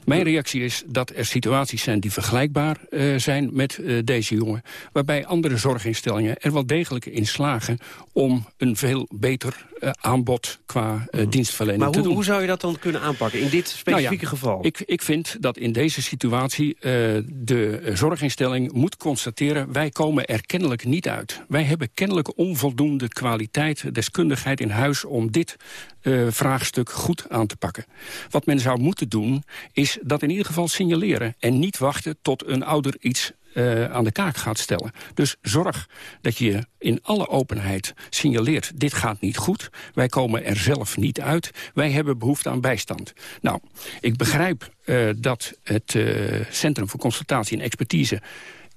Mijn reactie is dat er situaties zijn die vergelijkbaar uh, zijn met uh, deze jongen. Waarbij andere zorginstellingen er wel degelijk in slagen om een veel beter uh, aanbod qua dienstverlening maar te hoe, zou je dat dan kunnen aanpakken in dit specifieke nou ja, geval? Ik, ik vind dat in deze situatie de zorginstelling moet constateren... wij komen er kennelijk niet uit. Wij hebben kennelijk onvoldoende kwaliteit, deskundigheid in huis... om dit vraagstuk goed aan te pakken. Wat men zou moeten doen, is dat in ieder geval signaleren... en niet wachten tot een ouder iets uh, aan de kaak gaat stellen. Dus zorg dat je in alle openheid signaleert... dit gaat niet goed, wij komen er zelf niet uit... wij hebben behoefte aan bijstand. Nou, ik begrijp uh, dat het Centrum voor Consultatie en Expertise...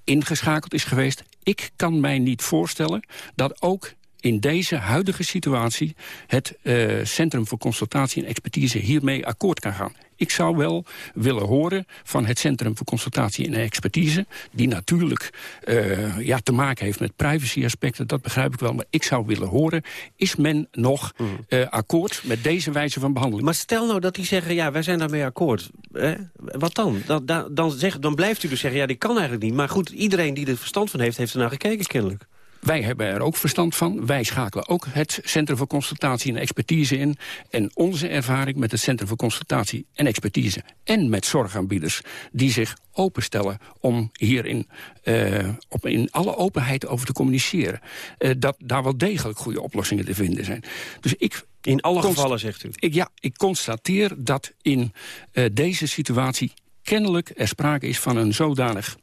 ingeschakeld is geweest. Ik kan mij niet voorstellen dat ook in deze huidige situatie het uh, Centrum voor Consultatie en Expertise hiermee akkoord kan gaan. Ik zou wel willen horen van het Centrum voor Consultatie en Expertise... die natuurlijk uh, ja, te maken heeft met privacyaspecten, dat begrijp ik wel. Maar ik zou willen horen, is men nog uh, akkoord met deze wijze van behandeling? Maar stel nou dat die zeggen, ja, wij zijn daarmee akkoord. Eh, wat dan? Dan, dan, dan, zeg, dan blijft u dus zeggen, ja, die kan eigenlijk niet. Maar goed, iedereen die er verstand van heeft, heeft er naar gekeken kennelijk. Wij hebben er ook verstand van. Wij schakelen ook het Centrum voor Consultatie en Expertise in. En onze ervaring met het Centrum voor Consultatie en Expertise... en met zorgaanbieders die zich openstellen om hierin uh, op, in alle openheid over te communiceren... Uh, dat daar wel degelijk goede oplossingen te vinden zijn. Dus ik in alle gevallen, zegt u? Ik, ja, ik constateer dat in uh, deze situatie kennelijk er sprake is van een zodanig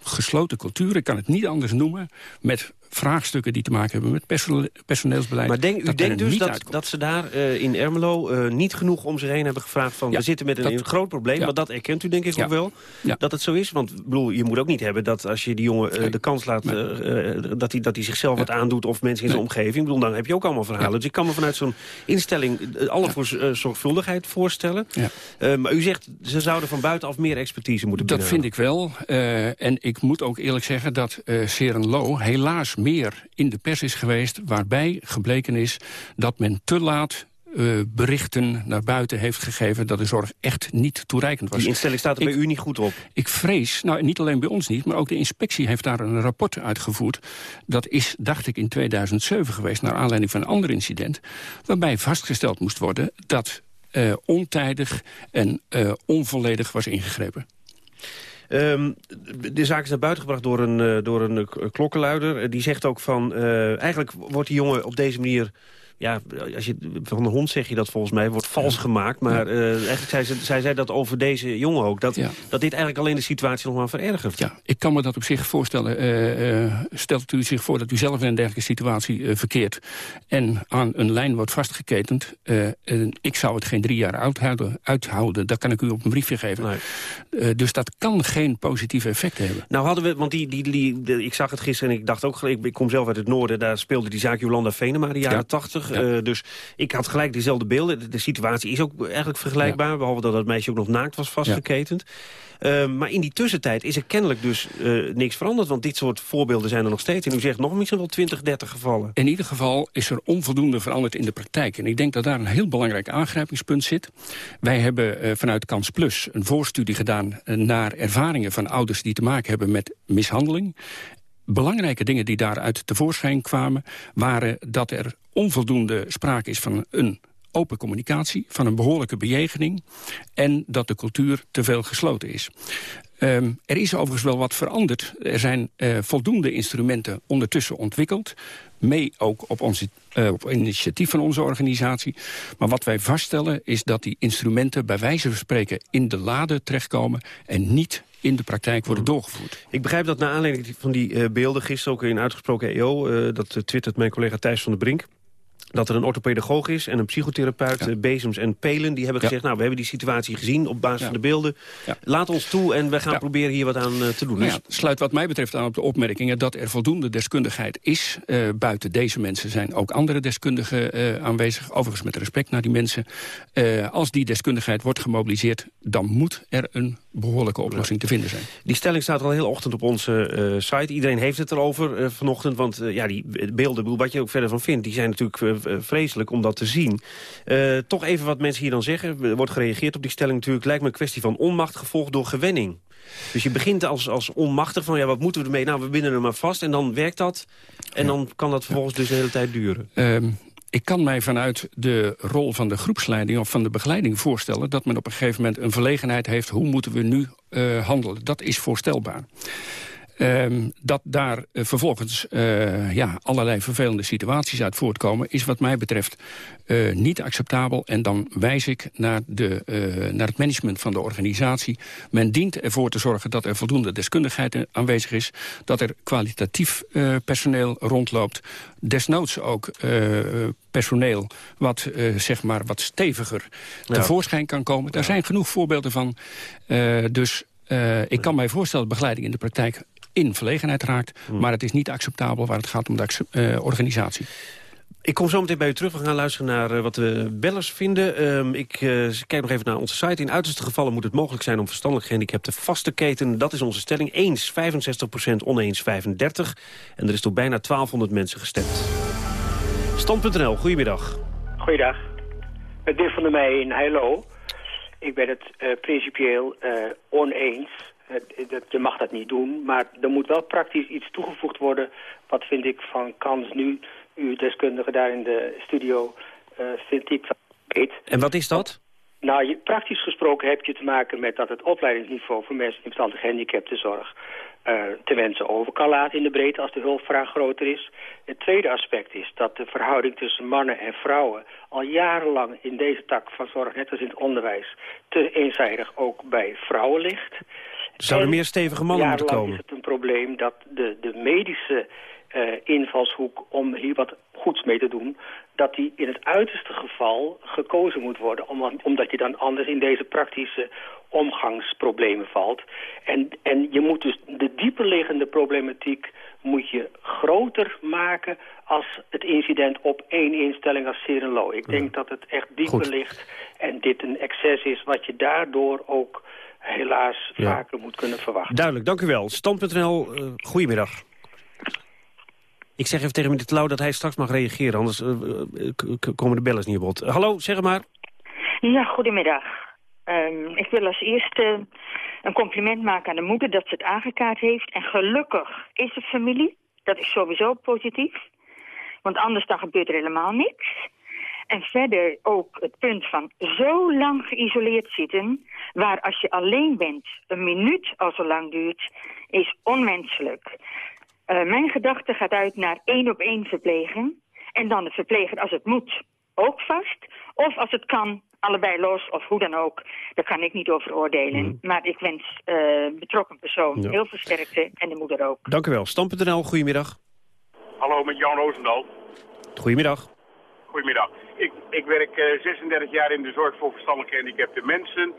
gesloten cultuur, ik kan het niet anders noemen... met vraagstukken die te maken hebben met personeel, personeelsbeleid. Maar denk, u denkt dus dat, dat ze daar uh, in Ermelo uh, niet genoeg om zich heen hebben gevraagd... van ja, we zitten met een, dat, een groot probleem, ja. maar dat erkent u denk ik ja. ook wel, dat het zo is? Want bedoel, je moet ook niet hebben dat als je die jongen uh, nee. de kans laat... dat hij dat hij zichzelf wat aandoet of mensen in zijn omgeving... bedoel, dan heb je ook allemaal verhalen. Dus ik kan me vanuit zo'n instelling alle voor, zorgvuldigheid voorstellen. maar u zegt, ze zouden van buitenaf meer expertise moeten Dat vind ik wel. en ik moet ook eerlijk zeggen dat uh, Serenlo helaas meer in de pers is geweest... waarbij gebleken is dat men te laat uh, berichten naar buiten heeft gegeven... dat de zorg echt niet toereikend was. Die instelling staat er ik, bij u niet goed op? Ik vrees, nou niet alleen bij ons niet... maar ook de inspectie heeft daar een rapport uitgevoerd. Dat is, dacht ik, in 2007 geweest... naar aanleiding van een ander incident... waarbij vastgesteld moest worden dat uh, ontijdig en uh, onvolledig was ingegrepen. Um, de zaak is naar buiten gebracht door een, uh, door een uh, klokkenluider. die zegt ook van, eigenlijk wordt die jongen op deze manier... Ja, als je, van de hond zeg je dat volgens mij, wordt vals gemaakt. Maar ja. eigenlijk zei, ze, zij zei dat over deze jongen ook. Dat, dat dit eigenlijk alleen de situatie nog maar verergert. Ja, ik kan me dat op zich voorstellen. stelt u zich voor dat u zelf in een dergelijke situatie verkeert... en aan een lijn wordt vastgeketend. ik zou het geen drie jaar uithouden, uithouden. Dat kan ik u op een briefje geven. Nee. dus dat kan geen positief effect hebben. Nou hadden we, want die, die, die, die, ik zag het gisteren en ik dacht ook, ik, ik kom zelf uit het noorden, daar speelde die zaak Jolanda Venema de jaren ja. 80. lastig. Eh, dus ik had gelijk diezelfde beelden. De, situatie is ook eigenlijk vergelijkbaar. Behalve dat het meisje ook nog naakt was vastgeketend. Uh, maar in die tussentijd is er kennelijk dus uh, niks veranderd. Want dit soort voorbeelden zijn er nog steeds. En u zegt nog misschien wel 20, 30 gevallen. In ieder geval is er onvoldoende veranderd in de praktijk. En ik denk dat daar een heel belangrijk aangrijpingspunt zit. Wij hebben uh, vanuit Kans Plus een voorstudie gedaan... naar ervaringen van ouders die te maken hebben met mishandeling belangrijke dingen die daaruit tevoorschijn kwamen... waren dat er onvoldoende sprake is van een open communicatie, van een behoorlijke bejegening... en dat de cultuur te veel gesloten is. Um, er is overigens wel wat veranderd. Er zijn uh, voldoende instrumenten ondertussen ontwikkeld. Mee ook op, uh, op initiatief van onze organisatie. Maar wat wij vaststellen is dat die instrumenten bij wijze van spreken in de lade terechtkomen... en niet in de praktijk worden doorgevoerd. Ik begrijp dat naar aanleiding van die uh, beelden... gisteren ook in uitgesproken EO, uh, dat twittert mijn collega Thijs van der Brink dat er een orthopedagoog is en een psychotherapeut, ja. Bezems en Pelen... die hebben gezegd, nou, we hebben die situatie gezien op basis van de beelden. Laat ons toe en we gaan proberen hier wat aan uh, te doen. Nou dus... sluit wat mij betreft aan op de opmerkingen... dat er voldoende deskundigheid is. Uh, buiten deze mensen zijn ook andere deskundigen uh, aanwezig. Overigens met respect naar die mensen. als die deskundigheid wordt gemobiliseerd... dan moet er een behoorlijke oplossing te vinden zijn. Die stelling staat al heel ochtend op onze site. Iedereen heeft het erover vanochtend. Want ja, die beelden, wat je ook verder van vindt... die zijn natuurlijk eh, vreselijk om dat te zien. Toch even wat mensen hier dan zeggen. Er wordt gereageerd op die stelling natuurlijk. Lijkt me een kwestie van onmacht gevolgd door gewenning. Dus je begint als, als onmachtig van, ja, wat moeten we ermee? Nou, we binden er maar vast en dan werkt dat. En dan kan dat vervolgens dus de hele tijd duren. Um, ik kan mij vanuit de rol van de groepsleiding of van de begeleiding voorstellen... dat men op een gegeven moment een verlegenheid heeft... hoe moeten we nu uh, handelen? Dat is voorstelbaar. Um, dat daar uh, vervolgens uh, ja, allerlei vervelende situaties uit voortkomen... is wat mij betreft uh, niet acceptabel. En dan wijs ik naar, de, naar het management van de organisatie. Men dient ervoor te zorgen dat er voldoende deskundigheid aanwezig is... dat er kwalitatief personeel rondloopt. Desnoods ook personeel wat, zeg maar wat steviger ja. tevoorschijn kan komen. Daar zijn genoeg voorbeelden van. dus ik kan mij voorstellen dat begeleiding in de praktijk in verlegenheid raakt. Hmm. Maar het is niet acceptabel waar het gaat om de uh, organisatie. Ik kom zo meteen bij u terug. We gaan luisteren naar uh, wat de bellers vinden. Uh, ik uh, kijk nog even naar onze site. In uiterste gevallen moet het mogelijk zijn om verstandelijk gehandicapten vast te keten. Dat is onze stelling. Eens 65% oneens 35. En er is door bijna 1200 mensen gestemd. Stand.nl, goedemiddag. Goeiedag. Met Dick van der Meij in Heilo. Ik ben het principieel oneens je mag dat niet doen, maar er moet wel praktisch iets toegevoegd worden. Wat vind ik van kans nu, uw deskundige daar in de studio, uh, vind ik weet. En wat is dat? Nou, je, praktisch gesproken heb je te maken met dat het opleidingsniveau voor mensen in verstandige gehandicaptenzorg uh, te wensen over kan laten in de breedte als de hulpvraag groter is. Het tweede aspect is dat de verhouding tussen mannen en vrouwen al jarenlang in deze tak van zorg, net als in het onderwijs, te eenzijdig ook bij vrouwen ligt. Er zouden meer stevige mannen moeten komen. is het een probleem dat de, de medische uh, invalshoek om hier wat goeds mee te doen... dat die in het uiterste geval gekozen moet worden... omdat je dan anders in deze praktische omgangsproblemen valt. En, en je moet dus de dieperliggende problematiek moet je groter maken als het incident op één instelling als Serenlo. Ik denk dat het echt dieper ligt en dit een excess is wat je daardoor ook helaas ja. vaker moet kunnen verwachten. Duidelijk, dank u wel. Stand.nl, uh, goedemiddag. Ik zeg even tegen meneer Tlau dat hij straks mag reageren, anders uh, komen de bellers niet op bod. hallo, zeg maar. Ja, goedemiddag. Um, ik wil als eerste een compliment maken aan de moeder dat ze het aangekaart heeft. En gelukkig is het familie. Dat is sowieso positief. Want anders dan gebeurt er helemaal niks. En verder ook het punt van zo lang geïsoleerd zitten... waar als je alleen bent een minuut al zo lang duurt, is onmenselijk. Uh, mijn gedachte gaat uit naar één op één verplegen... en dan de verpleger als het moet ook vast. Of als het kan, allebei los of hoe dan ook. Daar kan ik niet over oordelen. Mm. Maar ik wens uh, betrokken persoon ja. heel veel sterkte en de moeder ook. Dank u wel. Stam.nl, goedemiddag. Hallo, met Jan Roosendaal. Goedemiddag. Goedemiddag. Ik, ik werk uh, 36 jaar in de zorg voor verstandelijk gehandicapte mensen.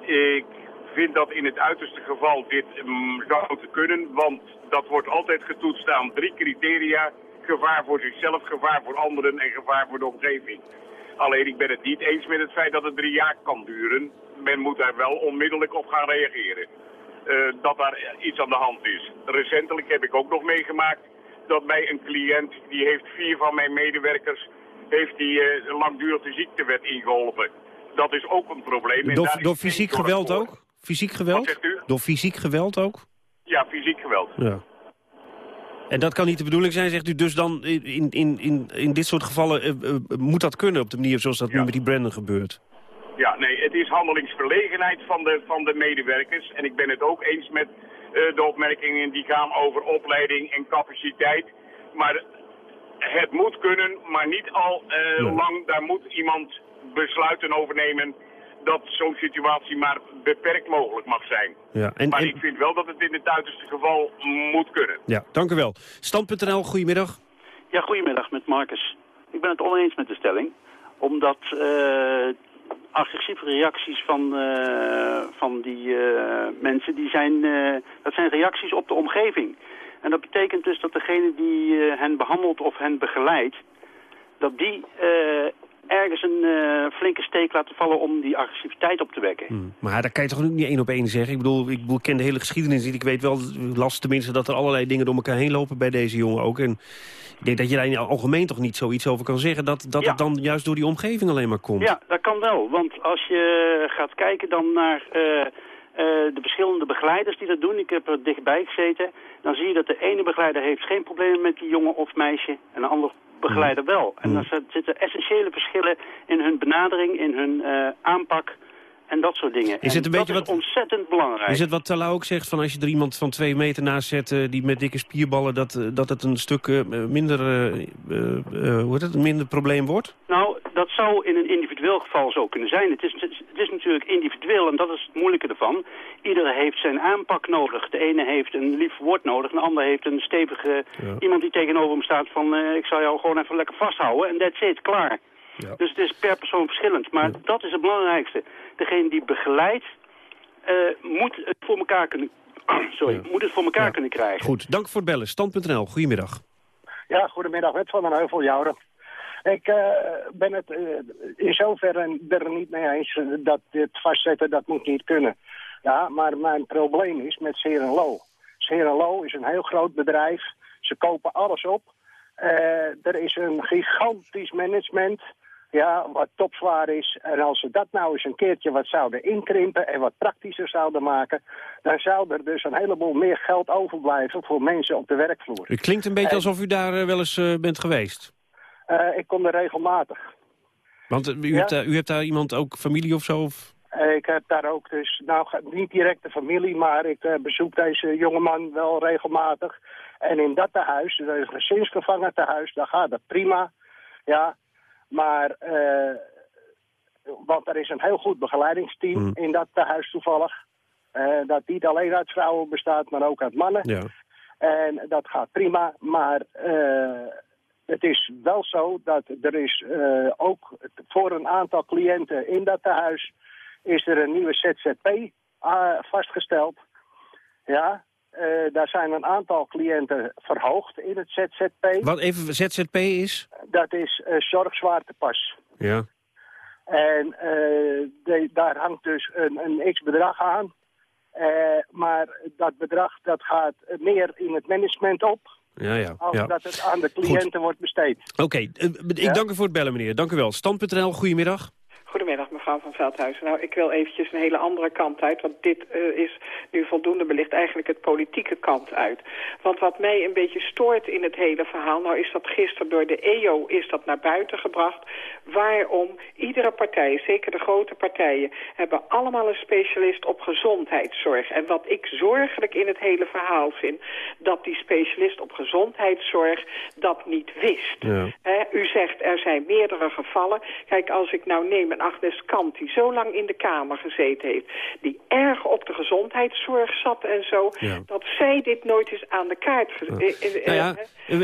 Ik vind dat in het uiterste geval dit um, zou moeten kunnen, want dat wordt altijd getoetst aan drie criteria. gevaar voor zichzelf, gevaar voor anderen en gevaar voor de omgeving. Alleen ik ben het niet eens met het feit dat het drie jaar kan duren. Men moet daar wel onmiddellijk op gaan reageren. Uh, dat daar iets aan de hand is. Recentelijk heb ik ook nog meegemaakt dat bij een cliënt, die heeft vier van mijn medewerkers, heeft die uh, langdurig de ziektewet ingeholpen. Dat is ook een probleem. Door, door fysiek geweld ook? Fysiek geweld? Wat zegt u? Door fysiek geweld ook? Ja, fysiek geweld. Ja. En dat kan niet de bedoeling zijn, zegt u. Dus dan in, in, in, in dit soort gevallen uh, uh, moet dat kunnen op de manier zoals dat ja. nu met die Brandon gebeurt. Ja, nee, het is handelingsverlegenheid van de, van de medewerkers. En ik ben het ook eens met uh, de opmerkingen die gaan over opleiding en capaciteit. Maar het moet kunnen, maar niet al ja. lang. Daar moet iemand besluiten over nemen dat zo'n situatie maar beperkt mogelijk mag zijn. Ja, en, maar en... ik vind wel dat het in het uiterste geval moet kunnen. Ja, dank u wel. Stand.nl, goedemiddag. Ja, goedemiddag met Marcus. Ik ben het oneens met de stelling. Omdat uh, agressieve reacties van, uh, van die uh, mensen, die zijn, dat zijn reacties op de omgeving. En dat betekent dus dat degene die hen behandelt of hen begeleidt, dat die ergens een uh, flinke steek laten vallen om die agressiviteit op te wekken. Hmm. Maar daar kan je toch ook niet één op één zeggen? Ik bedoel, ik, ken de hele geschiedenis niet. Ik weet wel, las tenminste dat er allerlei dingen door elkaar heen lopen bij deze jongen ook. En ik denk dat je daar in het algemeen toch niet zoiets over kan zeggen... dat, dat ja. het dan juist door die omgeving alleen maar komt. Ja, dat kan wel. Want als je gaat kijken dan naar... Uh, de verschillende begeleiders die dat doen, ik heb er dichtbij gezeten... dan zie je dat de ene begeleider heeft geen problemen met die jongen of meisje... en de andere begeleider wel. En dan zitten essentiële verschillen in hun benadering, in hun uh, aanpak en dat soort dingen. Is het een en beetje dat wat, is ontzettend belangrijk. Is het wat Tala ook zegt, van als je er iemand van twee meter naast zet... Uh, die met dikke spierballen, dat, uh, dat het een stuk minder, hoe heet het, een minder probleem wordt? Nou, dat zou in een individueel geval zo kunnen zijn. Het is, het is natuurlijk individueel en dat is het moeilijke ervan. Iedereen heeft zijn aanpak nodig. De ene heeft een lief woord nodig, de ander heeft een stevige... Ja. iemand die tegenover hem staat van... ik zal jou gewoon even lekker vasthouden en that's it, klaar. Ja. Dus het is per persoon verschillend. Maar ja. dat is het belangrijkste. Degene die begeleidt, uh, moet het voor elkaar kunnen... Sorry, ja. moet het voor elkaar kunnen krijgen. Goed, dank voor het bellen. Stand.nl, goedemiddag. Ja, goedemiddag. Wet van den Heuvel, Jouren. Ik uh, ben het uh, in zoverre er niet mee eens dat dit vastzetten, dat moet niet kunnen. Ja, maar mijn probleem is met Serenlo. Serenlo is een heel groot bedrijf. Ze kopen alles op. er is een gigantisch management ja, wat topzwaar is. En als ze dat nou eens een keertje wat zouden inkrimpen en wat praktischer zouden maken... dan zou er dus een heleboel meer geld overblijven voor mensen op de werkvloer. Het klinkt een beetje en, alsof u daar uh, wel eens uh, bent geweest. Uh, ik kom er regelmatig. Want u, ja? hebt daar, u hebt daar iemand, ook familie of zo? Of? Ik heb daar ook dus, nou niet direct de familie, maar ik bezoek deze jongeman wel regelmatig. En in dat tehuis, dat is een gezinsgevangen tehuis, daar gaat het prima. Ja, maar, uh, want er is een heel goed begeleidingsteam mm. in dat tehuis toevallig. Uh, dat niet alleen uit vrouwen bestaat, maar ook uit mannen. Ja. En dat gaat prima, maar uh, het is wel zo dat er is ook voor een aantal cliënten in dat tehuis... is er een nieuwe ZZP vastgesteld. Ja, uh, daar zijn een aantal cliënten verhoogd in het ZZP. Wat even ZZP is? Dat is uh, zorgzwaartepas. Ja. En uh, de, daar hangt dus een, een x-bedrag aan. maar dat bedrag dat gaat meer in het management op. Ja, ja. Als ja. dat het aan de cliënten Goed. wordt besteed. Oké, okay. ik ja? dank u voor het bellen meneer. Dank u wel. Stand.nl, goedemiddag. Goedemiddag, mevrouw van Veldhuizen. Nou, ik wil eventjes een hele andere kant uit, want dit uh, is nu voldoende belicht eigenlijk het politieke kant uit. Want wat mij een beetje stoort in het hele verhaal, nou is dat gisteren door de EO is dat naar buiten gebracht, waarom iedere partij, zeker de grote partijen, hebben allemaal een specialist op gezondheidszorg. En wat ik zorgelijk in het hele verhaal vind, dat die specialist op gezondheidszorg dat niet wist. Ja. He, u zegt er zijn meerdere gevallen. Kijk, als ik nou neem een Agnes Kant, die zo lang in de Kamer gezeten heeft... die erg op de gezondheidszorg zat en zo... Ja. dat zij dit nooit eens aan de kaart... Ja. Uh, nou ja,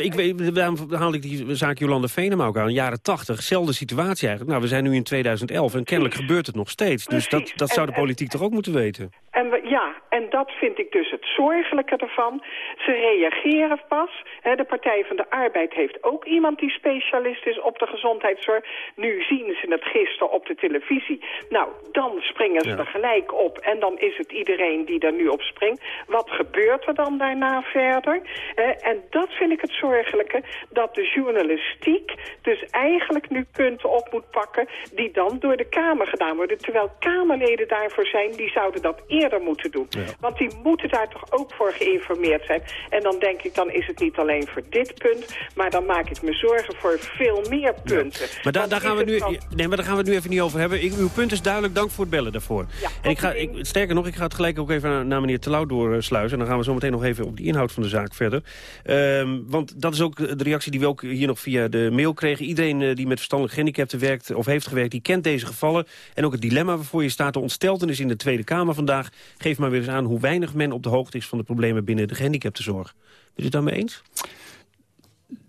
ik weet, daarom haal ik die zaak Jolande Venema ook aan. Jaren tachtig, zelfde situatie eigenlijk. Nou, we zijn nu in 2011 en kennelijk gebeurt het nog steeds. Dus dat, dat zou de politiek en, toch ook moeten weten? En we, ja, en dat vind ik dus het zorgelijke ervan. Ze reageren pas. Hè, de Partij van de Arbeid heeft ook iemand die specialist is op de gezondheidszorg. Nu zien ze het gisteren op de televisie. Nou, dan springen ze er gelijk op. En dan is het iedereen die er nu op springt. Wat gebeurt er dan daarna verder? Eh, en dat vind ik het zorgelijke. Dat de journalistiek dus eigenlijk nu punten op moet pakken... die dan door de Kamer gedaan worden. Terwijl Kamerleden daarvoor zijn, die zouden dat eerder moeten doen. Want die moeten daar toch ook voor geïnformeerd zijn. En dan denk ik, dan is het niet alleen voor dit punt... maar dan maak ik me zorgen voor veel meer punten. Maar daar, daar gaan we nu, nee, maar daar gaan we het nu even niet over hebben. Ik, uw punt is duidelijk, dank voor het bellen daarvoor. en ik ga, ik, sterker nog, ik ga het gelijk ook even naar, naar meneer Terlouw doorsluizen. En dan gaan we zo meteen nog even op de inhoud van de zaak verder. Ehm, want dat is ook de reactie die we ook hier nog via de mail kregen. Iedereen eh, die met verstandelijk gehandicapten werkt of heeft gewerkt... die kent deze gevallen. En ook het dilemma waarvoor je staat. De ontsteltenis in de Tweede Kamer vandaag... geeft maar weer eens aan hoe weinig men op de hoogte is... van de problemen binnen de gehandicaptenzorg. Bent u het daarmee eens?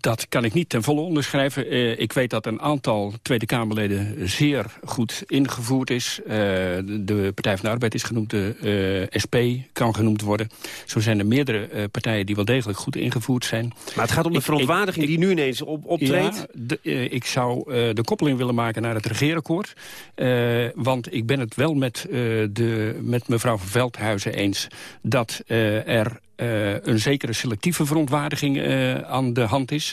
Dat kan ik niet ten volle onderschrijven. Uh, ik weet dat een aantal Tweede Kamerleden zeer goed ingevoerd is. Uh, de Partij van de Arbeid is genoemd, de uh, SP kan genoemd worden. Zo zijn er meerdere partijen die wel degelijk goed ingevoerd zijn. Maar het gaat om de ik, verontwaardiging ik, die nu ineens op, optreedt. Ja, de, ik zou de koppeling willen maken naar het regeerakkoord. want ik ben het wel met, de, met mevrouw Veldhuizen eens... dat er uh, een zekere selectieve verontwaardiging uh, aan de hand is.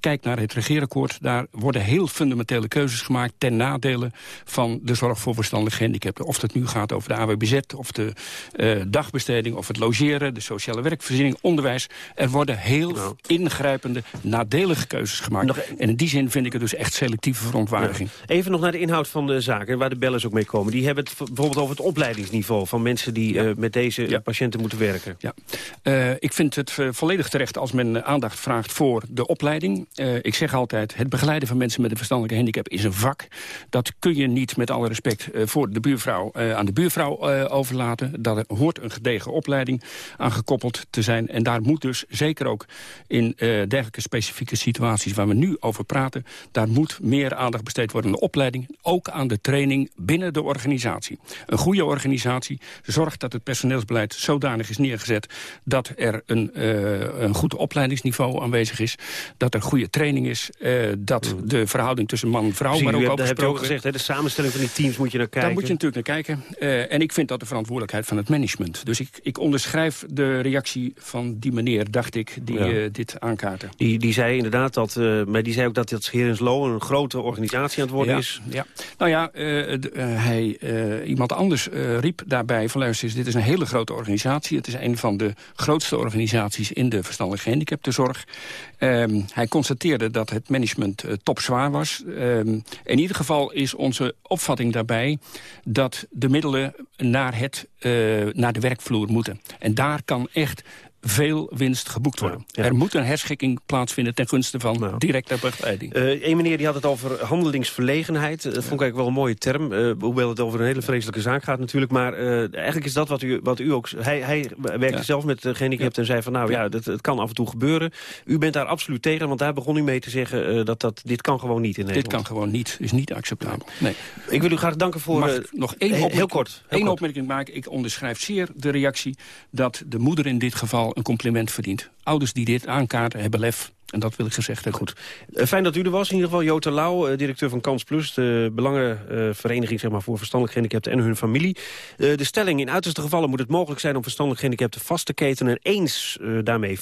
Kijk naar het regeerakkoord. Daar worden heel fundamentele keuzes gemaakt... ten nadele van de zorg voor verstandelijk gehandicapten. Of het nu gaat over de AWBZ, of de uh, dagbesteding... of het logeren, de sociale werkvoorziening, onderwijs. Er worden heel nou. ingrijpende, nadelige keuzes gemaakt. Nog... En in die zin vind ik het dus echt selectieve verontwaardiging. Even nog naar de inhoud van de zaken, waar de bellers ook mee komen. Die hebben het bijvoorbeeld over het opleidingsniveau... van mensen die met deze ja. patiënten moeten werken. Ja. Uh, ik vind het uh, volledig terecht als men aandacht vraagt voor de opleiding. Ik zeg altijd, het begeleiden van mensen met een verstandelijke handicap is een vak. Dat kun je niet met alle respect voor de buurvrouw aan de buurvrouw overlaten. Daar hoort een gedegen opleiding aan gekoppeld te zijn. En daar moet dus, zeker ook in dergelijke specifieke situaties waar we nu over praten... daar moet meer aandacht besteed worden aan de opleiding. Ook aan de training binnen de organisatie. Een goede organisatie zorgt dat het personeelsbeleid zodanig is neergezet... dat er een, uh, een goed opleidingsniveau aanwezig is. Dat er goede training is. Uh, dat mm. de verhouding tussen man en vrouw... maar ook dat heb je ook gezegd, hè, de samenstelling van die teams moet je naar kijken. Daar moet je natuurlijk naar kijken. Uh, en ik vind dat de verantwoordelijkheid van het management. Dus ik, ik onderschrijf de reactie van die meneer, dacht ik, die ja. dit aankaarten. Die, die zei inderdaad dat, maar die zei ook dat dat Low een grote organisatie aan het worden ja, is. Ja. Nou ja, hij, iemand anders riep daarbij van luister, dit is een hele grote organisatie. Het is een van de grootste organisaties in de verstandelijke gehandicaptenzorg. Um, hij constateerde dat het management uh, topzwaar was. Um, in ieder geval is onze opvatting daarbij dat de middelen naar, het, uh, naar de werkvloer moeten. En daar kan echt veel winst geboekt worden. Ja, ja. Er moet een herschikking plaatsvinden ten gunste van nou. directe begeleiding. Uh, een meneer die had het over handelingsverlegenheid. Dat vond ik eigenlijk wel een mooie term. Uh, hoewel het over een hele vreselijke zaak gaat natuurlijk. Maar eigenlijk is dat wat u, wat u ook... Hij, hij werkte zelf met gehandicapten en zei van... nou ja, dat, het kan af en toe gebeuren. U bent daar absoluut tegen, want daar begon u mee te zeggen... dat, dat dit kan gewoon niet in Nederland. Dit kan gewoon niet, is niet acceptabel. Nee. Ik wil u graag danken voor... Mag nog één opmerking, heel kort. Heel één kort. opmerking maken. Ik onderschrijf zeer de reactie dat de moeder in dit geval een compliment verdient. Ouders die dit aankaarten hebben lef. En dat wil ik gezegd hebben. Goed. Uh, fijn dat u er was. In ieder geval Jota Lauw, uh, directeur van Kans Plus. De belangenvereniging zeg maar, voor verstandelijk gehandicapten en hun familie. Uh, de stelling, in uiterste gevallen moet het mogelijk zijn... om verstandelijk gehandicapten vast te ketenen. Eens daarmee 64%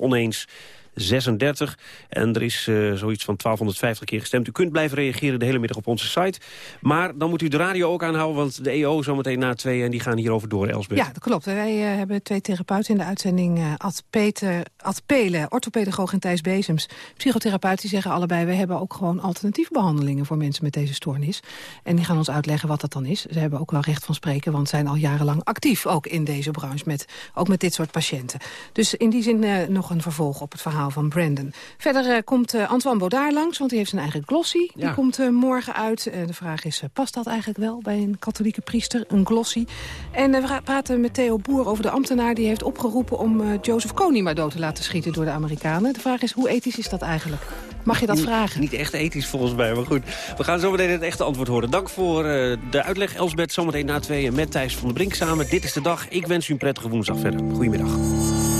oneens 36. En er is zoiets van 1250 keer gestemd. U kunt blijven reageren de hele middag op onze site. Maar dan moet u de radio ook aanhouden, want de EO zometeen na twee... en die gaan hierover door, Elsbeth. Ja, dat klopt. Wij hebben twee therapeuten in de uitzending. Uh, Ad, Peter, Ad Pelen, orthopedagoog en Thijs Bezems. Psychotherapeut, die zeggen allebei... we hebben ook gewoon alternatieve behandelingen voor mensen met deze stoornis. En die gaan ons uitleggen wat dat dan is. Ze hebben ook wel recht van spreken, want zijn al jarenlang actief... ook in deze branche, met, ook met dit soort patiënten. Dus in die zin nog een vervolg op het verhaal van Brandon. Verder uh, komt uh, Antoine Baudard langs, want hij heeft zijn eigen glossy. Ja. Die komt uh, morgen uit. de vraag is, past dat eigenlijk wel bij een katholieke priester, een glossy? En we praten met Theo Boer over de ambtenaar die heeft opgeroepen... om Joseph Kony maar dood te laten schieten door de Amerikanen. De vraag is, hoe ethisch is dat eigenlijk? Mag je dat Niet- vragen? Niet echt ethisch volgens mij, maar goed. We gaan zo meteen het echte antwoord horen. Dank voor eh, de uitleg, Elsbeth. Zometeen na tweeën met Thijs van de Brink samen. Dit is de dag. Ik wens u een prettige woensdag verder. Goedemiddag.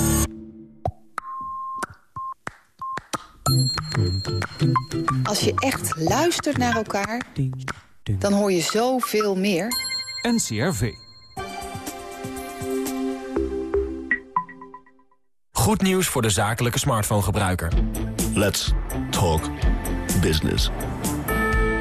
Als je echt luistert naar elkaar, dan hoor je zoveel meer. NCRV. Goed nieuws voor de zakelijke smartphone-gebruiker. Let's talk business.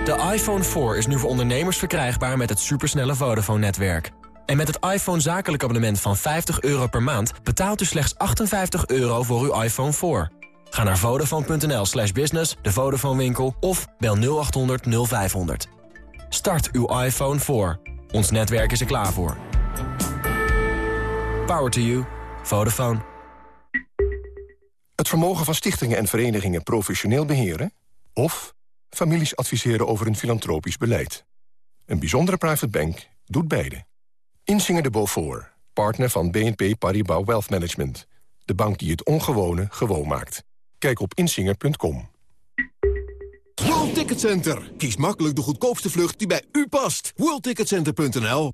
De iPhone 4 is nu voor ondernemers verkrijgbaar met het supersnelle Vodafone-netwerk. En met het iPhone zakelijk abonnement van 50 euro per maand... betaalt u slechts 58 euro voor uw iPhone 4. Ga naar vodafone.nl slash business, de Vodafone winkel... of bel 0800 0500. Start uw iPhone 4. Ons netwerk is er klaar voor. Power to you. Vodafone. Het vermogen van stichtingen en verenigingen professioneel beheren... of families adviseren over een filantropisch beleid. Een bijzondere private bank doet beide. Insinger de Beaufort, partner van BNP Paribas Wealth Management. De bank die het ongewone gewoon maakt. Kijk op insinger.com. World Ticket Center. Kies makkelijk de goedkoopste vlucht die bij u past. WorldTicketCenter.nl